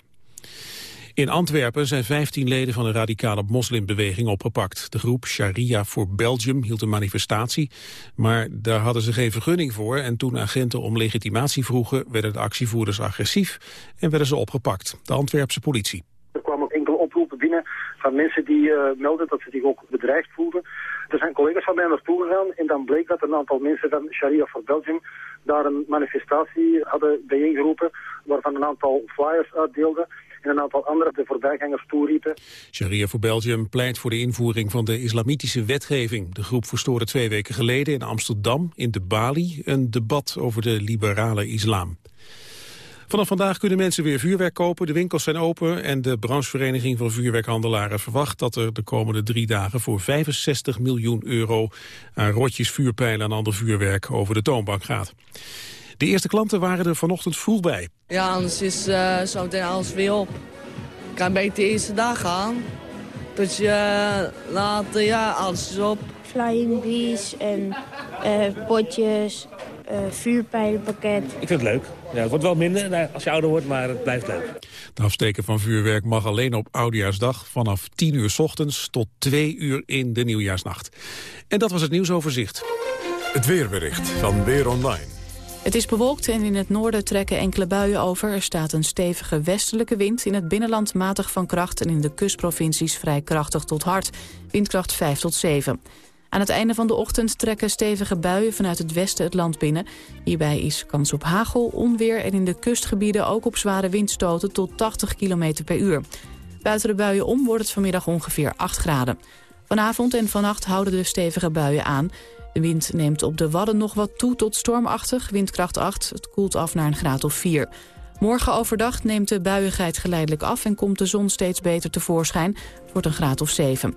In Antwerpen zijn 15 leden van een radicale moslimbeweging opgepakt. De groep Sharia voor Belgium hield een manifestatie, maar daar hadden ze geen vergunning voor. En toen agenten om legitimatie vroegen, werden de actievoerders agressief en werden ze opgepakt. De Antwerpse politie. Er kwamen enkele oproepen binnen van mensen die uh, melden dat ze zich ook bedreigd voelden. Er zijn collega's van mij naartoe gegaan en dan bleek dat een aantal mensen van Sharia voor Belgium daar een manifestatie hadden bijeengeroepen waarvan een aantal flyers uitdeelden en een aantal anderen de voorbijgangers toeriepen. Sharia voor Belgium pleit voor de invoering van de islamitische wetgeving. De groep verstoorde twee weken geleden in Amsterdam, in de Bali, een debat over de liberale islam. Vanaf vandaag kunnen mensen weer vuurwerk kopen. De winkels zijn open en de branchevereniging van vuurwerkhandelaren verwacht dat er de komende drie dagen voor 65 miljoen euro aan rotjes, vuurpijlen en ander vuurwerk over de toonbank gaat. De eerste klanten waren er vanochtend vroeg bij. Ja, anders is uh, zo meteen alles weer op. Kan beter de eerste dag gaan. Dus je uh, later, ja, alles is op. Flying bees en uh, potjes, vuurpijlenpakket. Ik vind het leuk. Ja, het wordt wel minder als je ouder wordt, maar het blijft leuk. Het afsteken van vuurwerk mag alleen op Oudejaarsdag vanaf 10 uur s ochtends tot 2 uur in de nieuwjaarsnacht. En dat was het nieuwsoverzicht. Het weerbericht van Weer Online. Het is bewolkt en in het noorden trekken enkele buien over. Er staat een stevige westelijke wind. In het binnenland matig van kracht en in de kustprovincies vrij krachtig tot hard. Windkracht 5 tot 7. Aan het einde van de ochtend trekken stevige buien vanuit het westen het land binnen. Hierbij is kans op hagel, onweer en in de kustgebieden ook op zware windstoten tot 80 km per uur. Buiten de buien om wordt het vanmiddag ongeveer 8 graden. Vanavond en vannacht houden de stevige buien aan. De wind neemt op de Wadden nog wat toe tot stormachtig, windkracht 8. Het koelt af naar een graad of 4. Morgen overdag neemt de buiigheid geleidelijk af en komt de zon steeds beter tevoorschijn. Het wordt een graad of 7.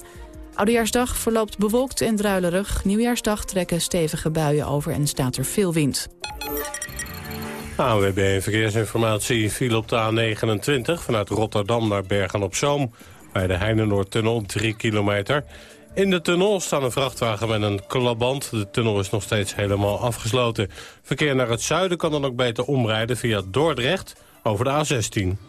Oudejaarsdag verloopt bewolkt en druilerig. Nieuwjaarsdag trekken stevige buien over en staat er veel wind. AWB Verkeersinformatie viel op de A29 vanuit Rotterdam naar Bergen-op-Zoom. Bij de Heinenoordtunnel 3 kilometer. In de tunnel staan een vrachtwagen met een klaband. De tunnel is nog steeds helemaal afgesloten. Verkeer naar het zuiden kan dan ook beter omrijden via Dordrecht over de A16.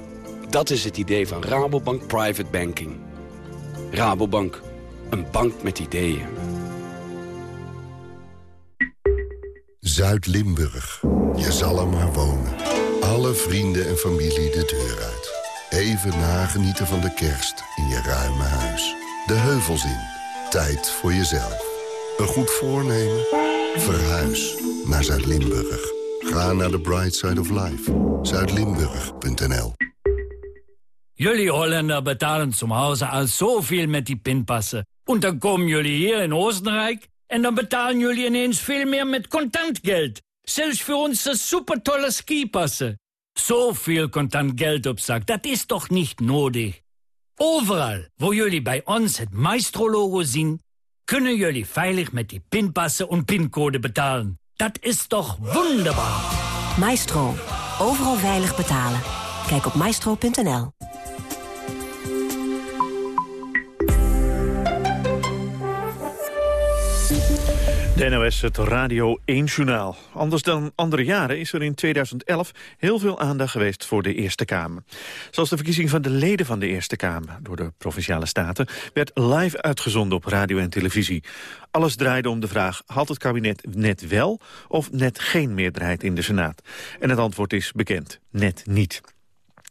Dat is het idee van Rabobank Private Banking. Rabobank, een bank met ideeën. Zuid-Limburg. Je zal er maar wonen. Alle vrienden en familie de deur uit. Even nagenieten van de kerst in je ruime huis. De heuvels in. Tijd voor jezelf. Een goed voornemen? Verhuis naar Zuid-Limburg. Ga naar the bright side of life. Zuidlimburg.nl Jullie Holländer betalen zum Hause al zoveel met die pinpassen. En dan komen jullie hier in Oostenrijk... en dan betalen jullie ineens veel meer met contant geld. Zelfs voor onze supertolle skipassen. Zoveel contant geld op zak, dat is toch niet nodig? Overal waar jullie bij ons het Maestro-logo zien... kunnen jullie veilig met die pinpassen en pincode betalen. Dat is toch wonderbaar? Maestro. Overal veilig betalen. Kijk op maestro.nl. NOS, het Radio 1 Journaal. Anders dan andere jaren is er in 2011 heel veel aandacht geweest voor de Eerste Kamer. Zoals de verkiezing van de leden van de Eerste Kamer door de Provinciale Staten... werd live uitgezonden op radio en televisie. Alles draaide om de vraag, had het kabinet net wel of net geen meerderheid in de Senaat? En het antwoord is bekend, net niet.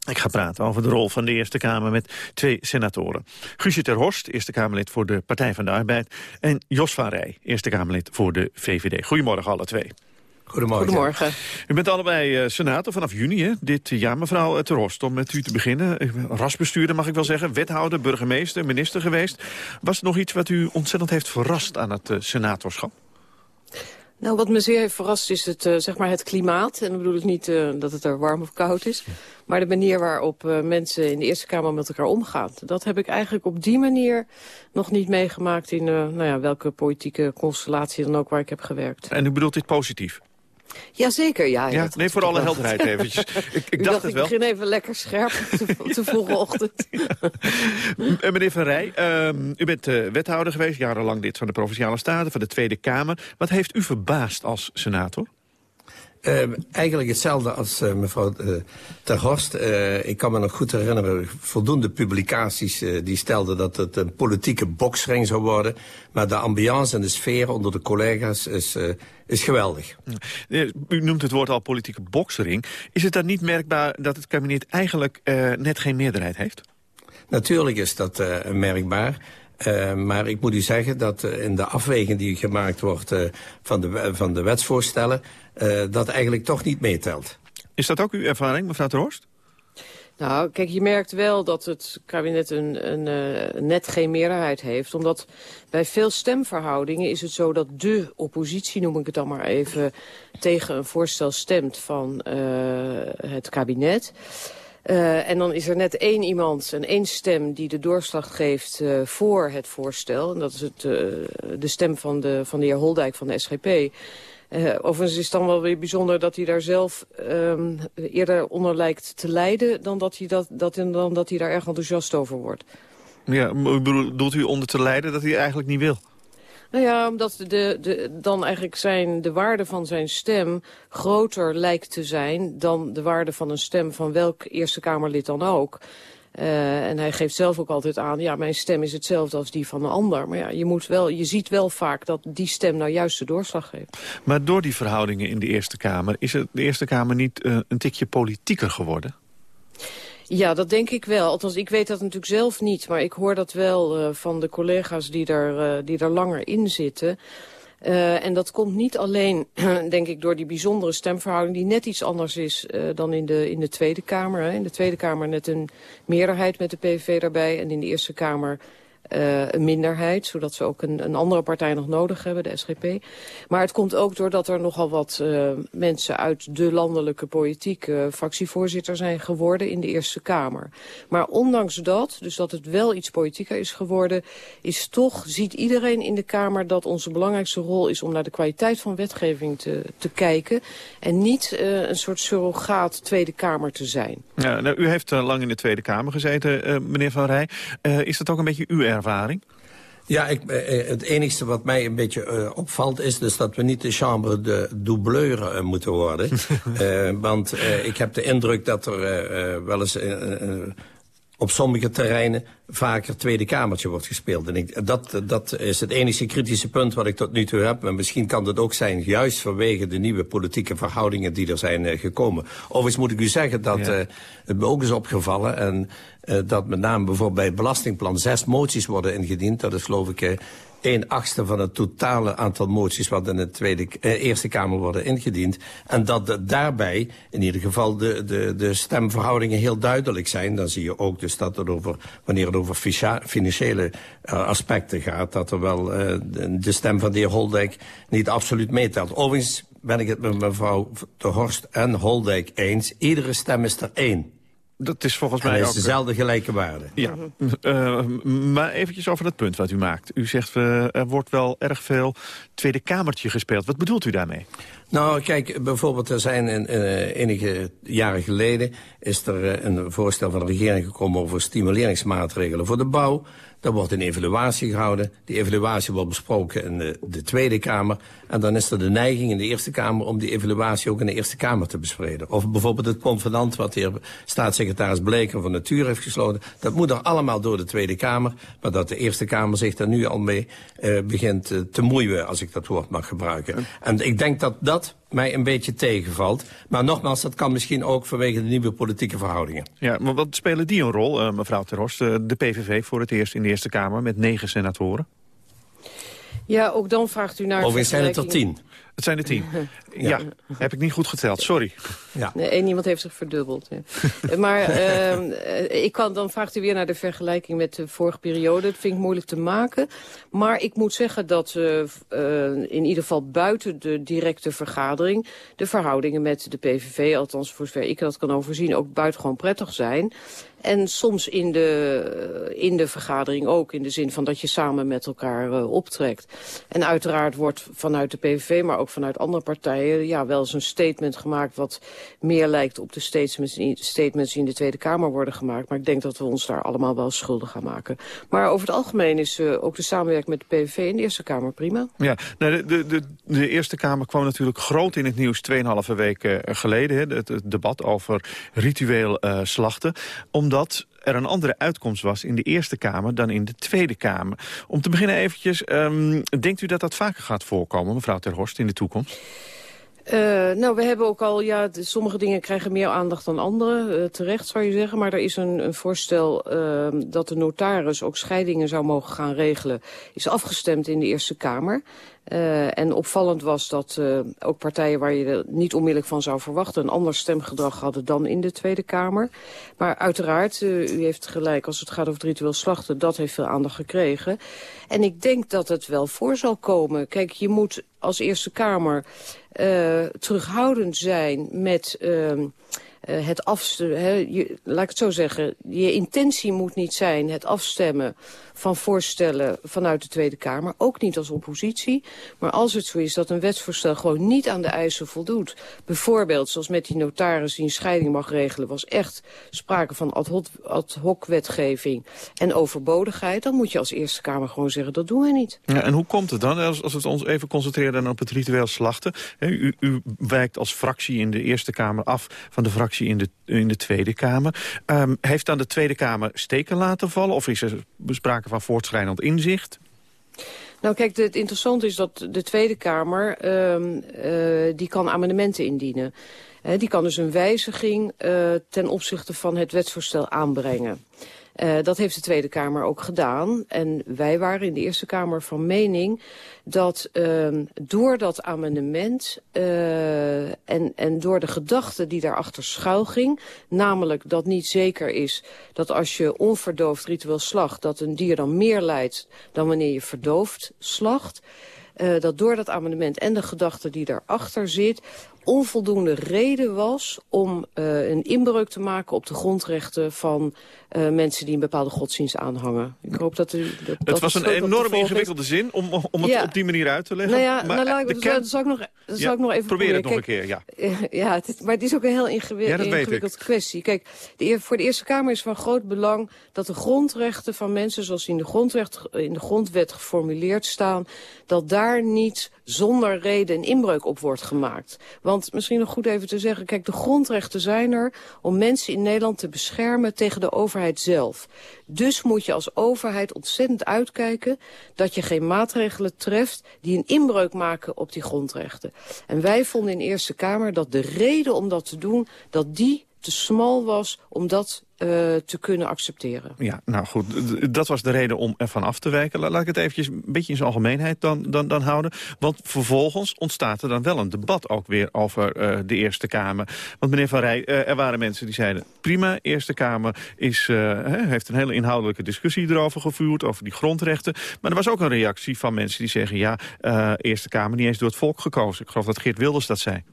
Ik ga praten over de rol van de Eerste Kamer met twee senatoren. Guusje ter Horst, Eerste Kamerlid voor de Partij van de Arbeid... en Jos van Rij, Eerste Kamerlid voor de VVD. Goedemorgen alle twee. Goedemorgen. Goedemorgen. U bent allebei uh, senator vanaf juni hè, dit jaar. Mevrouw ter Horst, om met u te beginnen. Rasbestuurder mag ik wel zeggen, wethouder, burgemeester, minister geweest. Was er nog iets wat u ontzettend heeft verrast aan het uh, senatorschap? Nou, wat me zeer heeft verrast is het, uh, zeg maar het klimaat. En dan bedoel ik niet uh, dat het er warm of koud is. Maar de manier waarop uh, mensen in de Eerste Kamer met elkaar omgaan. Dat heb ik eigenlijk op die manier nog niet meegemaakt... in nou ja, welke politieke constellatie dan ook waar ik heb gewerkt. En u bedoelt dit positief? Jazeker, ja. ja nee, voor alle helderheid eventjes. ik, ik dacht, het wel. Ik begin even lekker scherp te, te vroege ochtend. ja. Meneer Van Rij, um, u bent uh, wethouder geweest, jarenlang lid van de Provinciale Staten, van de Tweede Kamer. Wat heeft u verbaasd als senator? Uh, eigenlijk hetzelfde als uh, mevrouw uh, Ter Horst. ik kan me nog goed herinneren, voldoende publicaties die stelden dat het een politieke boksring zou worden. Maar de ambiance en de sfeer onder de collega's is, is geweldig. U noemt het woord al politieke boksring. Is het dan niet merkbaar dat het kabinet eigenlijk net geen meerderheid heeft? Natuurlijk is dat merkbaar. Uh, maar ik moet u zeggen dat uh, in de afweging die gemaakt wordt uh, van, de, van de wetsvoorstellen... dat eigenlijk toch niet meetelt. Is dat ook uw ervaring, mevrouw Troost? Nou, kijk, je merkt wel dat het kabinet een, een net geen meerderheid heeft. Omdat bij veel stemverhoudingen is het zo dat de oppositie, noem ik het dan maar even... tegen een voorstel stemt van het kabinet... Uh, en dan is er net één iemand en één stem die de doorslag geeft uh, voor het voorstel. En dat is het, uh, de stem van de, van de heer Holdijk van de SGP. overigens is het dan wel weer bijzonder dat hij daar zelf um, eerder onder lijkt te lijden... Dan dat, hij dat, dat, dan dat hij daar erg enthousiast over wordt. Ja, bedoelt u onder te lijden dat hij eigenlijk niet wil? Nou ja, omdat de, de, dan eigenlijk zijn, de waarde van zijn stem groter lijkt te zijn... dan de waarde van een stem van welk Eerste Kamerlid dan ook. Uh, en hij geeft zelf ook altijd aan, ja, mijn stem is hetzelfde als die van een ander. Maar ja, je, moet wel, je ziet wel vaak dat die stem nou juist de doorslag geeft. Maar door die verhoudingen in de Eerste Kamer... is het de Eerste Kamer niet uh, een tikje politieker geworden? Ja, dat denk ik wel. Althans, ik weet dat natuurlijk zelf niet. Maar ik hoor dat wel uh, van de collega's die daar, uh, die daar langer in zitten. Uh, en dat komt niet alleen, denk ik, door die bijzondere stemverhouding... die net iets anders is dan in de, in de Tweede Kamer. Hè. In de Tweede Kamer net een meerderheid met de PVV daarbij... en in de Eerste Kamer een minderheid, zodat ze ook een, een andere partij nog nodig hebben, de SGP. Maar het komt ook doordat er nogal wat uh, mensen uit de landelijke politiek fractievoorzitter zijn geworden in de Eerste Kamer. Maar ondanks dat, dus dat het wel iets politieker is geworden, is toch, ziet iedereen in de Kamer dat onze belangrijkste rol is om naar de kwaliteit van wetgeving te, te kijken en niet uh, een soort surrogaat Tweede Kamer te zijn. Ja, nou, u heeft lang in de Tweede Kamer gezeten, meneer Van Rij. Is dat ook een beetje uw ervaring? Ja, ik, het enige wat mij een beetje uh, opvalt is dus dat we niet de chambre de doubleur uh, moeten worden. uh, want ik heb de indruk dat er wel eens op sommige terreinen vaker Tweede Kamertje wordt gespeeld. En ik, dat, dat is het enige kritische punt wat ik tot nu toe heb. Maar misschien kan dat ook zijn, juist vanwege de nieuwe politieke verhoudingen die er zijn gekomen. Overigens moet ik u zeggen dat ja. uh, het me ook is opgevallen... en uh, dat met name bijvoorbeeld bij belastingplan zes moties worden ingediend. Dat is geloof ik een achtste van het totale aantal moties wat in de tweede, eh, Eerste Kamer worden ingediend. En dat daarbij in ieder geval de, de, de stemverhoudingen heel duidelijk zijn. Dan zie je ook dus dat het over, wanneer het over financiële uh, aspecten gaat, dat er wel uh, de stem van de heer Holdijk niet absoluut meetelt. Overigens ben ik het met mevrouw de Horst en Holdijk eens. Iedere stem is er één dat is volgens mij is ook... dezelfde gelijke waarde. Ja, uh, maar eventjes over dat punt wat u maakt. U zegt, uh, er wordt wel erg veel Tweede Kamertje gespeeld. Wat bedoelt u daarmee? Nou, kijk, bijvoorbeeld er zijn in, uh, enige jaren geleden... is er een voorstel van de regering gekomen over stimuleringsmaatregelen voor de bouw. Daar wordt een evaluatie gehouden. Die evaluatie wordt besproken in de, de, Tweede Kamer. En dan is er de neiging in de Eerste Kamer om die evaluatie ook in de Eerste Kamer te bespreken. Of bijvoorbeeld het convenant wat de heer staatssecretaris Bleker van Natuur heeft gesloten. Dat moet er allemaal door de Tweede Kamer. Maar dat de Eerste Kamer zich daar nu al mee uh, begint uh, te moeien, als ik dat woord mag gebruiken. En ik denk dat dat mij een beetje tegenvalt. Maar nogmaals, dat kan misschien ook vanwege de nieuwe politieke verhoudingen. Ja, maar wat spelen die een rol, uh, mevrouw Terhorst? Uh, de PVV voor het eerst in de Eerste Kamer met negen senatoren? Ja, ook dan vraagt u naar... Overigens zijn het er tien. Het zijn er tien. Ja, ja, heb ik niet goed geteld, sorry. Ja. Nee, één iemand heeft zich verdubbeld. Ja. maar uh, ik kan, dan vraagt u weer naar de vergelijking met de vorige periode. Dat vind ik moeilijk te maken. Maar ik moet zeggen dat uh, in ieder geval buiten de directe vergadering... de verhoudingen met de PVV, althans voor zover ik dat kan overzien... ook buitengewoon prettig zijn. En soms in de, in de vergadering ook, in de zin van dat je samen met elkaar uh, optrekt. En uiteraard wordt vanuit de PVV, maar ook vanuit andere partijen... ja, wel eens een statement gemaakt wat meer lijkt op de statements, die in de Tweede Kamer worden gemaakt. Maar ik denk dat we ons daar allemaal wel schuldig gaan maken. Maar over het algemeen is uh, ook de samenwerking met de PVV in de Eerste Kamer prima. Ja, nou, de, de, de, Eerste Kamer kwam natuurlijk groot in het nieuws 2,5 weken geleden. Hè, het, debat over ritueel slachten. Om omdat er een andere uitkomst was in de Eerste Kamer dan in de Tweede Kamer. Om te beginnen eventjes, um, denkt u dat dat vaker gaat voorkomen, mevrouw Ter Horst, in de toekomst? Uh, nou, we hebben ook al, ja, sommige dingen krijgen meer aandacht dan andere, uh, terecht zou je zeggen. Maar er is een, een voorstel uh, dat de notaris ook scheidingen zou mogen gaan regelen. Is afgestemd in de Eerste Kamer. Uh, en opvallend was dat uh, ook partijen waar je niet onmiddellijk van zou verwachten... een ander stemgedrag hadden dan in de Tweede Kamer. Maar uiteraard, uh, u heeft gelijk als het gaat over het ritueel slachten... dat heeft veel aandacht gekregen. En ik denk dat het wel voor zal komen. Kijk, je moet als Eerste Kamer terughoudend zijn met... uh, het afstemmen, laat ik het zo zeggen, je intentie moet niet zijn het afstemmen van voorstellen vanuit de Tweede Kamer. Ook niet als oppositie. Maar als het zo is dat een wetsvoorstel gewoon niet aan de eisen voldoet. Bijvoorbeeld, zoals met die notaris die een scheiding mag regelen... was echt sprake van ad hoc, wetgeving en overbodigheid. Dan moet je als Eerste Kamer gewoon zeggen, dat doen we niet. Ja, en hoe komt het dan, als, als we ons even concentreren op het ritueel slachten? U, u wijkt als fractie in de Eerste Kamer af van de fractie in de, in de Tweede Kamer. Um, heeft dan de Tweede Kamer steken laten vallen? Of is er sprake van voortschrijdend inzicht? Nou kijk, het interessante is dat de Tweede Kamer uh, uh, die kan amendementen indienen. Uh, die kan dus een wijziging uh, ten opzichte van het wetsvoorstel aanbrengen. Uh, dat heeft de Tweede Kamer ook gedaan. En wij waren in de Eerste Kamer van mening dat uh, door dat amendement uh, en, en door de gedachte die daarachter schuil ging... namelijk dat niet zeker is dat als je onverdoofd ritueel slacht... dat een dier dan meer lijdt dan wanneer je verdoofd slacht... Uh, dat door dat amendement en de gedachte die daarachter zit onvoldoende reden was om uh, een inbreuk te maken op de grondrechten van uh, mensen die een bepaalde godsdienst aanhangen. Ik hoop dat u... Dat, het was een enorm ingewikkelde zin om, om het op die manier uit te leggen. Nou ja, maar, nou, laat, zal, ik nog, ja, ik nog even probeer het nog een keer, ja. ja, het, maar het is ook een heel ingewikkelde ingewikkeld kwestie. Kijk, de, voor de Eerste Kamer is van groot belang dat de grondrechten van mensen... zoals die in de, grondrecht, in de grondwet geformuleerd staan... dat daar niet zonder reden een inbreuk op wordt gemaakt. Want misschien nog goed even te zeggen... kijk, de grondrechten zijn er om mensen in Nederland te beschermen tegen de overheid zelf. Dus moet je als overheid ontzettend uitkijken... dat je geen maatregelen treft die een inbreuk maken op die grondrechten. En wij vonden in Eerste Kamer dat de reden om dat te doen... dat die te smal was om dat uh, te kunnen accepteren. Ja, nou goed, dat was de reden om ervan af te wijken. Laat ik het eventjes een beetje in zijn algemeenheid dan, dan, dan houden. Want vervolgens ontstaat er dan wel een debat ook weer over uh, de Eerste Kamer. Want meneer Van Rij, uh, er waren mensen die zeiden... prima, Eerste Kamer is, heeft een hele inhoudelijke discussie erover gevoerd... over die grondrechten. Maar er was ook een reactie van mensen die zeggen... ja, Eerste Kamer niet eens door het volk gekozen. Ik geloof dat Geert Wilders dat zei.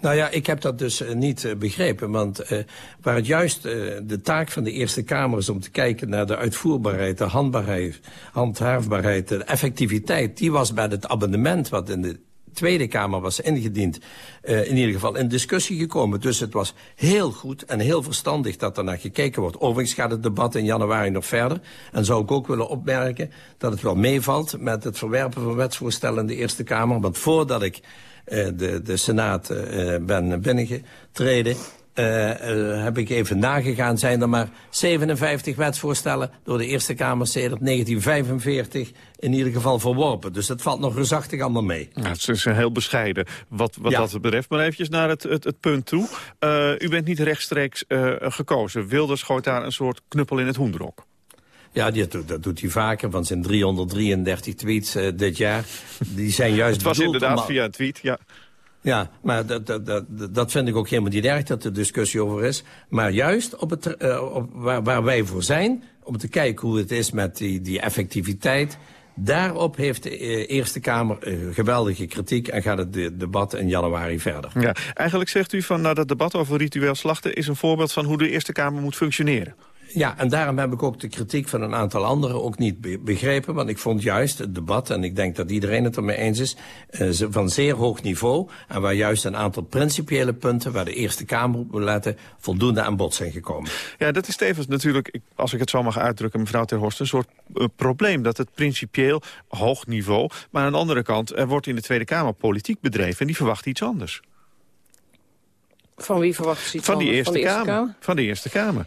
Nou ja, ik heb dat dus uh, niet uh, begrepen. Want uh, waar het juist de taak van de Eerste Kamer is om te kijken naar de uitvoerbaarheid, de handbaarheid, handhaafbaarheid, de effectiviteit, die was bij het abonnement wat in de Tweede Kamer was ingediend, in ieder geval in discussie gekomen. Dus het was heel goed en heel verstandig dat er naar gekeken wordt. Overigens gaat het debat in januari nog verder. En zou ik ook willen opmerken dat het wel meevalt met het verwerpen van wetsvoorstellen in de Eerste Kamer. Want voordat ik uh, de, de Senaat uh, ben binnengetreden... Uh, uh, heb ik even nagegaan, zijn er maar 57 wetsvoorstellen door de Eerste Kamer sedert 1945 in ieder geval verworpen. Dus dat valt nog reusachtig allemaal mee. Het is heel bescheiden wat, wat ja. dat betreft. Maar eventjes naar het, het, het punt toe. Uh, u bent niet rechtstreeks gekozen. Wilders gooit daar een soort knuppel in het hoenderok. Ja, die, dat doet hij vaker, van zijn 333 tweets dit jaar. Die zijn juist Het was inderdaad via een tweet, ja. Ja, maar dat, dat, dat, dat vind ik ook helemaal niet erg dat er discussie over is. Maar juist op het, uh, op waar, waar wij voor zijn, om te kijken hoe het is met die, die effectiviteit... Daarop heeft de Eerste Kamer uh, geweldige kritiek en gaat het de debat in januari verder. Ja, eigenlijk zegt u van nou, dat debat over ritueel slachten is een voorbeeld van hoe de Eerste Kamer moet functioneren. Ja, en daarom heb ik ook de kritiek van een aantal anderen ook niet begrepen. Want ik vond juist het debat, en ik denk dat iedereen het ermee eens is... Uh, van zeer hoog niveau. En waar juist een aantal principiële punten... waar de Eerste Kamer op letten, voldoende aan bod zijn gekomen. Ja, dat is tevens natuurlijk, als ik het zo mag uitdrukken, mevrouw Ter Horst... een soort uh, probleem dat het principieel hoog niveau... maar aan de andere kant, er wordt in de Tweede Kamer politiek bedreven... en die verwacht iets anders. Van wie verwacht iets van die Eerste, van de Eerste Kamer? Kamer? Van de Eerste Kamer.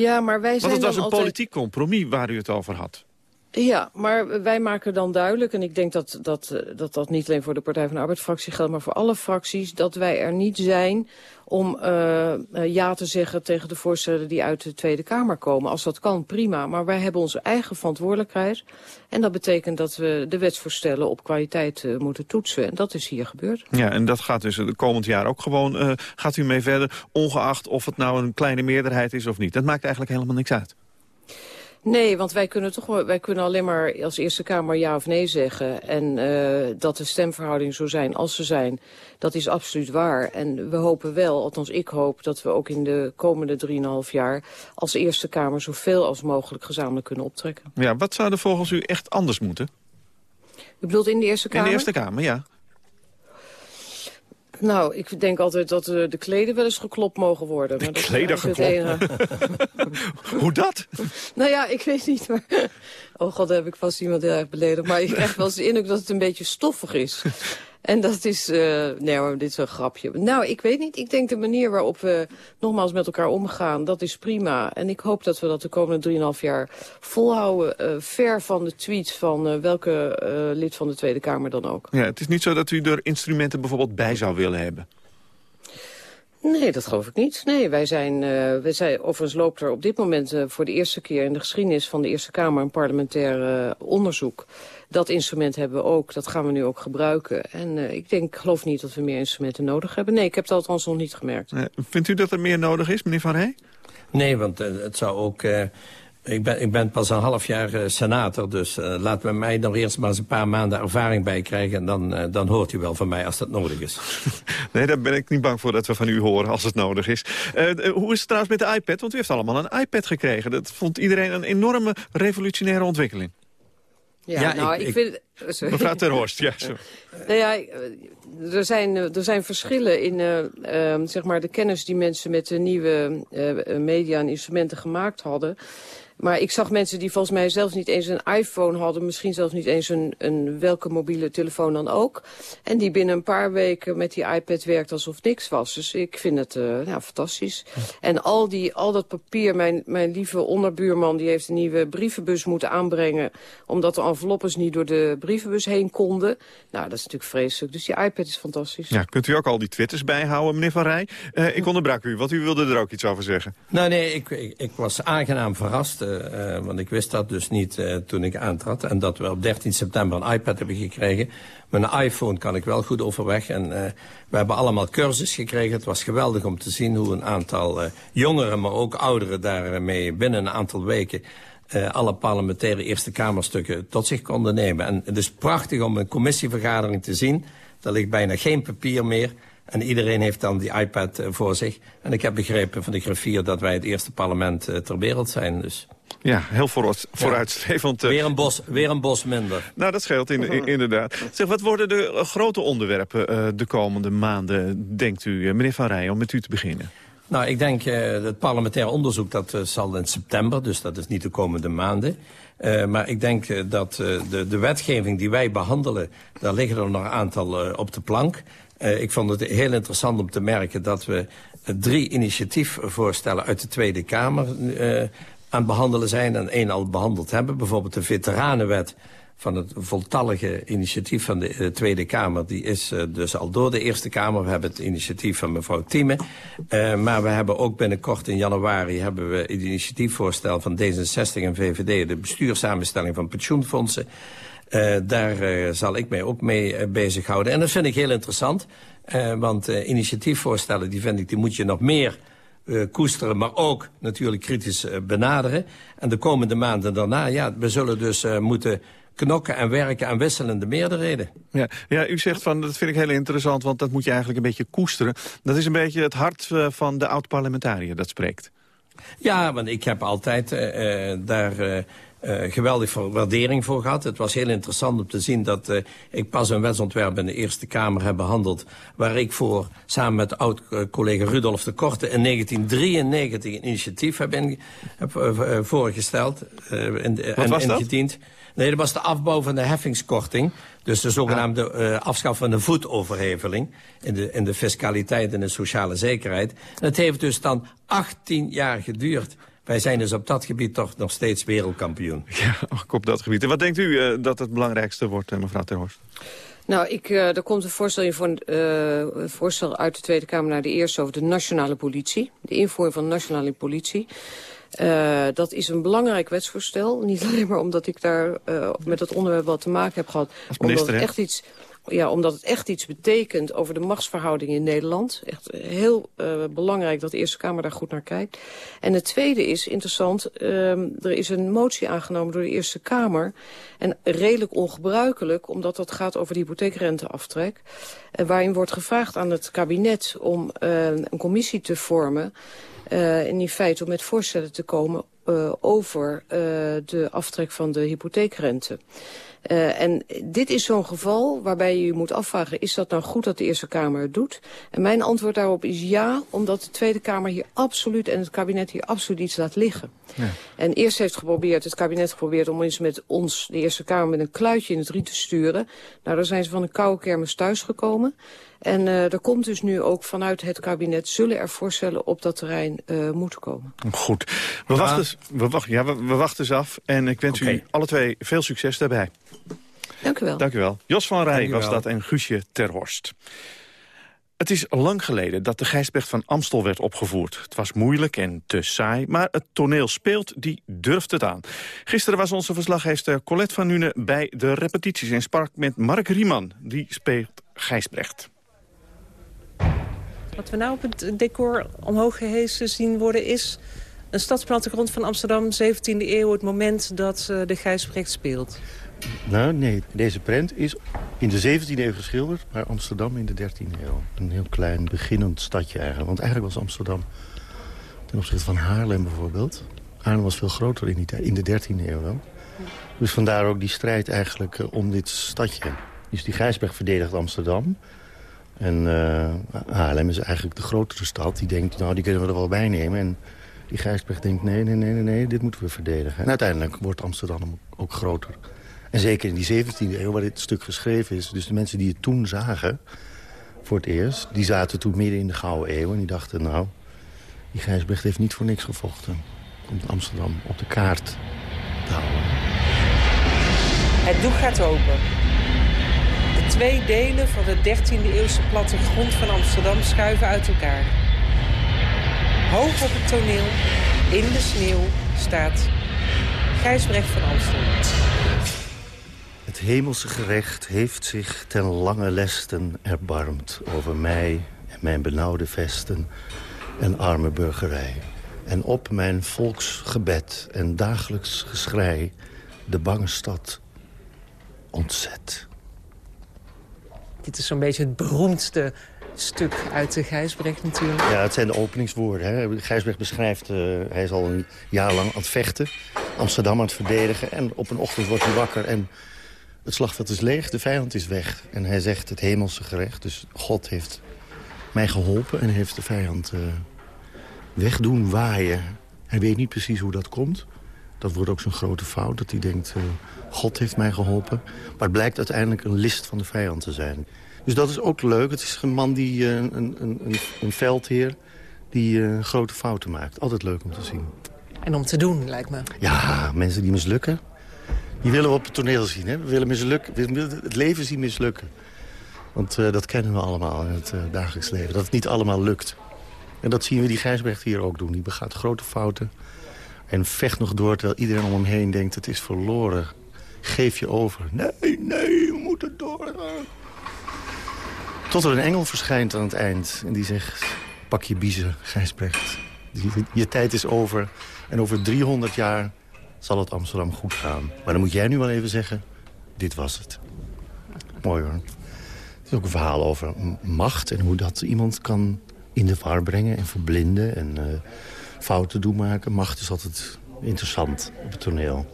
Ja, maar wij zijn Want het was een altijd... politiek compromis waar u het over had. Ja, maar wij maken dan duidelijk, en ik denk dat dat, dat, dat niet alleen voor de Partij van de Arbeid-fractie geldt, maar voor alle fracties, dat wij er niet zijn om uh, ja te zeggen tegen de voorstellen die uit de Tweede Kamer komen. Als dat kan, prima. Maar wij hebben onze eigen verantwoordelijkheid. En dat betekent dat we de wetsvoorstellen op kwaliteit uh, moeten toetsen. En dat is hier gebeurd. Ja, en dat gaat dus de komend jaar ook gewoon, gaat u mee verder, ongeacht of het nou een kleine meerderheid is of niet. Dat maakt eigenlijk helemaal niks uit. Nee, want wij kunnen toch wij kunnen alleen maar als Eerste Kamer ja of nee zeggen. En eh, dat de stemverhoudingen zo zijn als ze zijn, dat is absoluut waar. En we hopen wel, althans ik hoop, dat we ook in de komende 3,5 jaar als Eerste Kamer zoveel als mogelijk gezamenlijk kunnen optrekken. Ja, wat zou er volgens u echt anders moeten? U bedoelt in de Eerste In Kamer? de Eerste Kamer, ja. Nou, ik denk altijd dat eh, de kleden wel eens geklopt mogen worden. Maar dat kleden enige. Hoe dat? Nou ja, ik weet niet, maar... Oh god, daar heb ik vast iemand heel erg beledigd. Maar ik krijg wel eens de indruk dat het een beetje stoffig is. En dat is... eh, nee, dit is een grapje. Nou, ik weet niet. Ik denk de manier waarop we nogmaals met elkaar omgaan, dat is prima. En ik hoop dat we dat de komende 3,5 jaar volhouden. eh, ver van de tweets van eh, welke lid van de Tweede Kamer dan ook. Ja, het is niet zo dat u er instrumenten bijvoorbeeld bij zou willen hebben. Nee, dat geloof ik niet. Nee, wij zijn, eh wij zijn overigens loopt er op dit moment eh, voor de eerste keer in de geschiedenis van de Eerste Kamer een parlementair onderzoek. Dat instrument hebben we ook, dat gaan we nu ook gebruiken. En eh, ik denk, ik geloof niet dat we meer instrumenten nodig hebben. Nee, ik heb het althans nog niet gemerkt. Eh, vindt u dat er meer nodig is, meneer Van Rey? Nee, want eh, het zou ook... eh, ik, ben, ik ben pas een half jaar senator, dus laten we mij nog eerst maar eens een paar maanden ervaring bij krijgen. En dan, dan hoort u wel van mij als dat nodig is. Nee, daar ben ik niet bang voor dat we van u horen als het nodig is. Hoe is het trouwens met de iPad? Want u heeft allemaal een iPad gekregen. Dat vond iedereen een enorme revolutionaire ontwikkeling. Ja, Ja, nou, ik- ik, vind... sorry. Mevrouw Ter Horst, ja. Zo. Nou ja, er zijn, eh, er zijn verschillen in eh, ehm, zeg maar de kennis die mensen met de nieuwe eh, media en instrumenten gemaakt hadden. Maar ik zag mensen die volgens mij zelfs niet eens een iPhone hadden. Misschien zelfs niet eens een, een welke mobiele telefoon dan ook. En die binnen een paar weken met die iPad werkt alsof niks was. Dus ik vind het fantastisch. En al, die, al dat papier, mijn, mijn lieve onderbuurman... die heeft een nieuwe brievenbus moeten aanbrengen... omdat de enveloppes niet door de brievenbus heen konden. Nou, dat is natuurlijk vreselijk. Dus die iPad is fantastisch. Ja, kunt u ook al die twitters bijhouden, meneer Van Rij? Eh, ik onderbrak u, want u wilde er ook iets over zeggen. Nou nee, ik, ik, ik was aangenaam verrast, eh, eh, want ik wist dat dus niet eh, toen ik aantrad. En dat we op 13 september een iPad hebben gekregen. Met een iPhone kan ik wel goed overweg. En eh, we hebben allemaal cursus gekregen. Het was geweldig om te zien hoe een aantal jongeren, maar ook ouderen daarmee binnen een aantal weken... eh, alle parlementaire Eerste Kamerstukken tot zich konden nemen. En het is prachtig om een commissievergadering te zien. Er ligt bijna geen papier meer. En iedereen heeft dan die iPad eh, voor zich. En ik heb begrepen van de griffier dat wij het eerste parlement eh, ter wereld zijn. Dus. Ja, heel vooruit, vooruitstrevend. eh. Weer, een bos, weer een bos minder. Nou, dat scheelt in, in- inderdaad. Zeg, wat worden de grote onderwerpen de komende maanden, denkt u, meneer Van Rij, om met u te beginnen? Nou, ik denk eh het parlementair onderzoek dat zal in september, dus dat is niet de komende maanden. Eh, maar ik denk eh, dat eh, de, de wetgeving die wij behandelen, daar liggen er nog een aantal op de plank. Ik vond het heel interessant om te merken dat we drie initiatiefvoorstellen uit de Tweede Kamer aan het behandelen zijn en één al behandeld hebben. Bijvoorbeeld de veteranenwet van het voltallige initiatief van de eh, Tweede Kamer. Die is eh, dus al door de Eerste Kamer. We hebben het initiatief van mevrouw Thieme. Eh, maar we hebben ook binnenkort in januari... hebben we het initiatiefvoorstel van D66 en VVD... de bestuurssamenstelling van pensioenfondsen. Daar zal ik mij ook mee bezighouden. En dat vind ik heel interessant. want initiatiefvoorstellen, die vind ik, die moet je nog meer koesteren, maar ook natuurlijk kritisch benaderen. En de komende maanden daarna, ja, we zullen dus moeten knokken en werken aan wisselende meerderheden. Ja, ja, u zegt van, dat vind ik heel interessant, want dat moet je eigenlijk een beetje koesteren. Dat is een beetje het hart eh, van de oud-parlementariër dat spreekt. Ja, want ik heb altijd eh, eh, daar eh, geweldig veel waardering voor gehad. Het was heel interessant om te zien dat ik pas een wetsontwerp in de Eerste Kamer heb behandeld... waar ik voor, samen met oud-collega Rudolf de Korte... in 1993 een initiatief heb, in, heb voorgesteld en dat? ingediend. Nee, dat was de afbouw van de heffingskorting. Dus de zogenaamde eh afschaf van de voetoverheveling... In de, in de fiscaliteit en de sociale zekerheid. En het heeft dus dan 18 jaar geduurd. Wij zijn dus op dat gebied toch nog steeds wereldkampioen. Ja, ook op dat gebied. En wat denkt u eh, dat het belangrijkste wordt, eh, mevrouw Terhorst? Nou, ik, eh, er komt een voorstel, in voor een, eh, een voorstel uit de Tweede Kamer naar de Eerste over de nationale politie. De invoering van de nationale politie. Eh, dat is een belangrijk wetsvoorstel. Niet alleen maar omdat ik daar eh, met dat onderwerp wat te maken heb gehad. omdat het echt iets ja, omdat het echt iets betekent over de machtsverhoudingen in Nederland. Echt heel uh, belangrijk dat de Eerste Kamer daar goed naar kijkt. En het tweede is interessant, uh, er is een motie aangenomen door de Eerste Kamer. En redelijk ongebruikelijk, omdat dat gaat over de hypotheekrenteaftrek. Uh, waarin wordt gevraagd aan het kabinet om uh, een commissie te vormen... Uh, in feite om met voorstellen te komen uh, over uh, de aftrek van de hypotheekrente. Uh, en dit is zo'n geval waarbij je je moet afvragen... is dat nou goed dat de Eerste Kamer het doet? En mijn antwoord daarop is ja, omdat de Tweede Kamer hier absoluut... en het kabinet hier absoluut iets laat liggen. Ja. En eerst heeft geprobeerd, het kabinet geprobeerd... om eens met ons, de Eerste Kamer, met een kluitje in het riet te sturen. Nou, daar zijn ze van een koude kermis thuisgekomen. En uh, er komt dus nu ook vanuit het kabinet... zullen er voorstellen op dat terrein uh, moeten komen. Goed. We, ja. wachten, we, wachten, ja, we, we wachten eens af. En ik wens okay. u alle twee veel succes daarbij. Dank u wel. Dank u wel. Jos van Rij was dat en Guusje Terhorst. Het is lang geleden dat de Gijsbrecht van Amstel werd opgevoerd. Het was moeilijk en te saai, maar het toneel speelt, die durft het aan. Gisteren was onze verslaggever Colette van Nune bij de repetities... en sprak met Mark Riemann, die speelt Gijsbrecht. Wat we nou op het decor omhoog gehezen zien worden is... een stadsplattegrond van Amsterdam, 17e eeuw... het moment dat uh, de Gijsbrecht speelt. Nou, nee. Deze prent is in de 17e eeuw geschilderd... maar Amsterdam in de 13e eeuw. Een heel klein beginnend stadje eigenlijk. Want eigenlijk was Amsterdam ten opzichte van Haarlem bijvoorbeeld... Haarlem was veel groter in, die in de 13e eeuw dan. Dus vandaar ook die strijd eigenlijk uh, om dit stadje. Dus die Gijsberg verdedigt Amsterdam... En uh, Haarlem is eigenlijk de grotere stad. Die denkt, nou, die kunnen we er wel bij nemen. En die Gijsberg denkt, nee, nee, nee, nee, dit moeten we verdedigen. En uiteindelijk wordt Amsterdam ook groter. En zeker in die 17e eeuw, waar dit stuk geschreven is... dus de mensen die het toen zagen, voor het eerst... die zaten toen midden in de Gouden Eeuw en die dachten... nou, die Gijsbrecht heeft niet voor niks gevochten... om Amsterdam op de kaart te houden. Het doek gaat open. Twee delen van de 13e-eeuwse plattegrond van Amsterdam schuiven uit elkaar. Hoog op het toneel, in de sneeuw, staat Gijsbrecht van Amsterdam. Het hemelse gerecht heeft zich ten lange lesten erbarmd... over mij en mijn benauwde vesten en arme burgerij. En op mijn volksgebed en dagelijks geschrei... de bange stad ontzet. Dit is zo'n beetje het beroemdste stuk uit de Gijsbrecht natuurlijk. Ja, het zijn de openingswoorden. Hè. Gijsbrecht beschrijft, uh, hij is al een jaar lang aan het vechten. Amsterdam aan het verdedigen. En op een ochtend wordt hij wakker en het slagveld is leeg, de vijand is weg. En hij zegt het hemelse gerecht. Dus God heeft mij geholpen en heeft de vijand uh, wegdoen waaien. Hij weet niet precies hoe dat komt. Dat wordt ook zo'n grote fout, dat hij denkt... Uh, God heeft mij geholpen. Maar het blijkt uiteindelijk een list van de vijand te zijn. Dus dat is ook leuk. Het is een man die uh, een, een, een, een veldheer die uh, grote fouten maakt. Altijd leuk om te zien. En om te doen, lijkt me. Ja, mensen die mislukken. Die willen we op het toneel zien. Hè? We willen mislukken. We willen het leven zien mislukken. Want uh, dat kennen we allemaal in het dagelijks leven. Dat het niet allemaal lukt. En dat zien we die Gijsbrecht hier ook doen. Die begaat grote fouten. En vecht nog door terwijl iedereen om hem heen denkt... het is verloren. Geef je over. Nee, nee, we moeten doorgaan. Tot er een engel verschijnt aan het eind. En die zegt, pak je biezen, Gijsbrecht. Je tijd is over. En over 300 jaar zal het Amsterdam goed gaan. Maar dan moet jij nu wel even zeggen, dit was het. Mooi hoor. Het is ook een verhaal over macht en hoe dat iemand kan in de war brengen en verblinden en uh, fouten doen maken. Macht is altijd interessant op het toneel.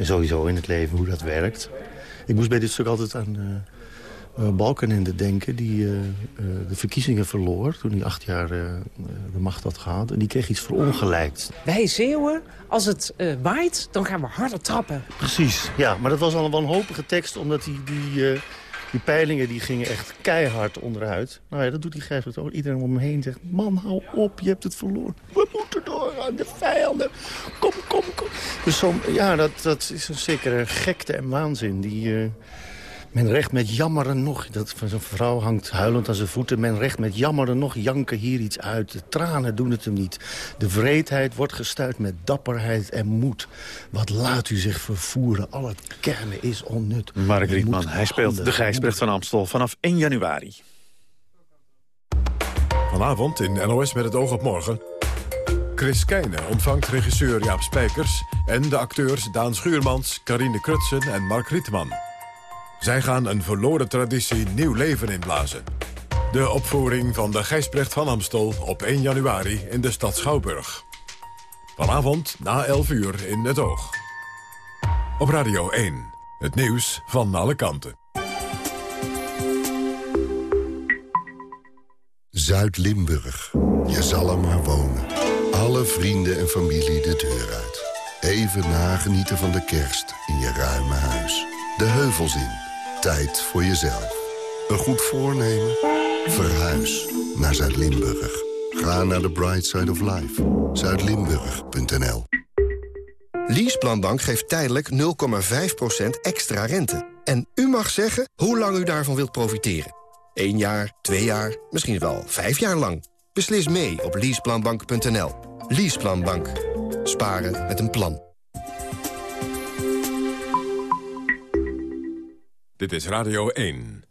En sowieso in het leven hoe dat werkt. Ik moest bij dit stuk altijd aan uh, uh, Balkenende denken... die uh, de verkiezingen verloor toen hij acht jaar de macht had gehad. En die kreeg iets verongelijkt. Wij Zeeuwen, als het waait, dan gaan we harder trappen. Precies, ja. Maar dat was al een wanhopige tekst... omdat die, die, die peilingen die gingen echt keihard onderuit. Nou ja, dat doet die Gijsbert ook. Iedereen om hem heen zegt... man, hou op, je hebt het verloren. Doorgaan, de vijanden. Kom, kom, kom. Dus zo, ja, dat, dat is een zekere gekte en waanzin... die, uh, Men recht met jammeren nog, dat van zo'n vrouw hangt huilend aan zijn voeten... men recht met jammeren nog, janken hier iets uit. De tranen doen het hem niet. De vreedheid wordt gestuit met dapperheid en moed. Wat laat u zich vervoeren, al het kernen is onnut. Mark Rietman, hij speelt de Gijsbrecht van Amstel vanaf 1 januari. Vanavond in NOS met het oog op morgen... Chris Keijne ontvangt regisseur Jaap Spijkers... en de acteurs Daan Schuurmans, Carine Krutsen en Mark Rietman. Zij gaan een verloren traditie nieuw leven inblazen. De opvoering van de Gijsbrecht van Amstel op 1 januari in de stad Schouwburg. Vanavond na 11 uur in het oog. Op Radio 1, het nieuws van alle kanten. Zuid-Limburg. Je zal er maar wonen. Alle vrienden en familie de deur uit. Even nagenieten van de kerst in je ruime huis. De heuvels in. Tijd voor jezelf. Een goed voornemen? Verhuis naar Zuid-Limburg. Ga naar de Bright Side of Life. Zuidlimburg.nl Leaseplanbank geeft tijdelijk 0,5% extra rente. En u mag zeggen hoe lang u daarvan wilt profiteren. 1 jaar, 2 jaar, misschien wel 5 jaar lang. Beslis mee op leaseplanbank.nl. Leaseplanbank. Sparen met een plan. Dit is Radio 1.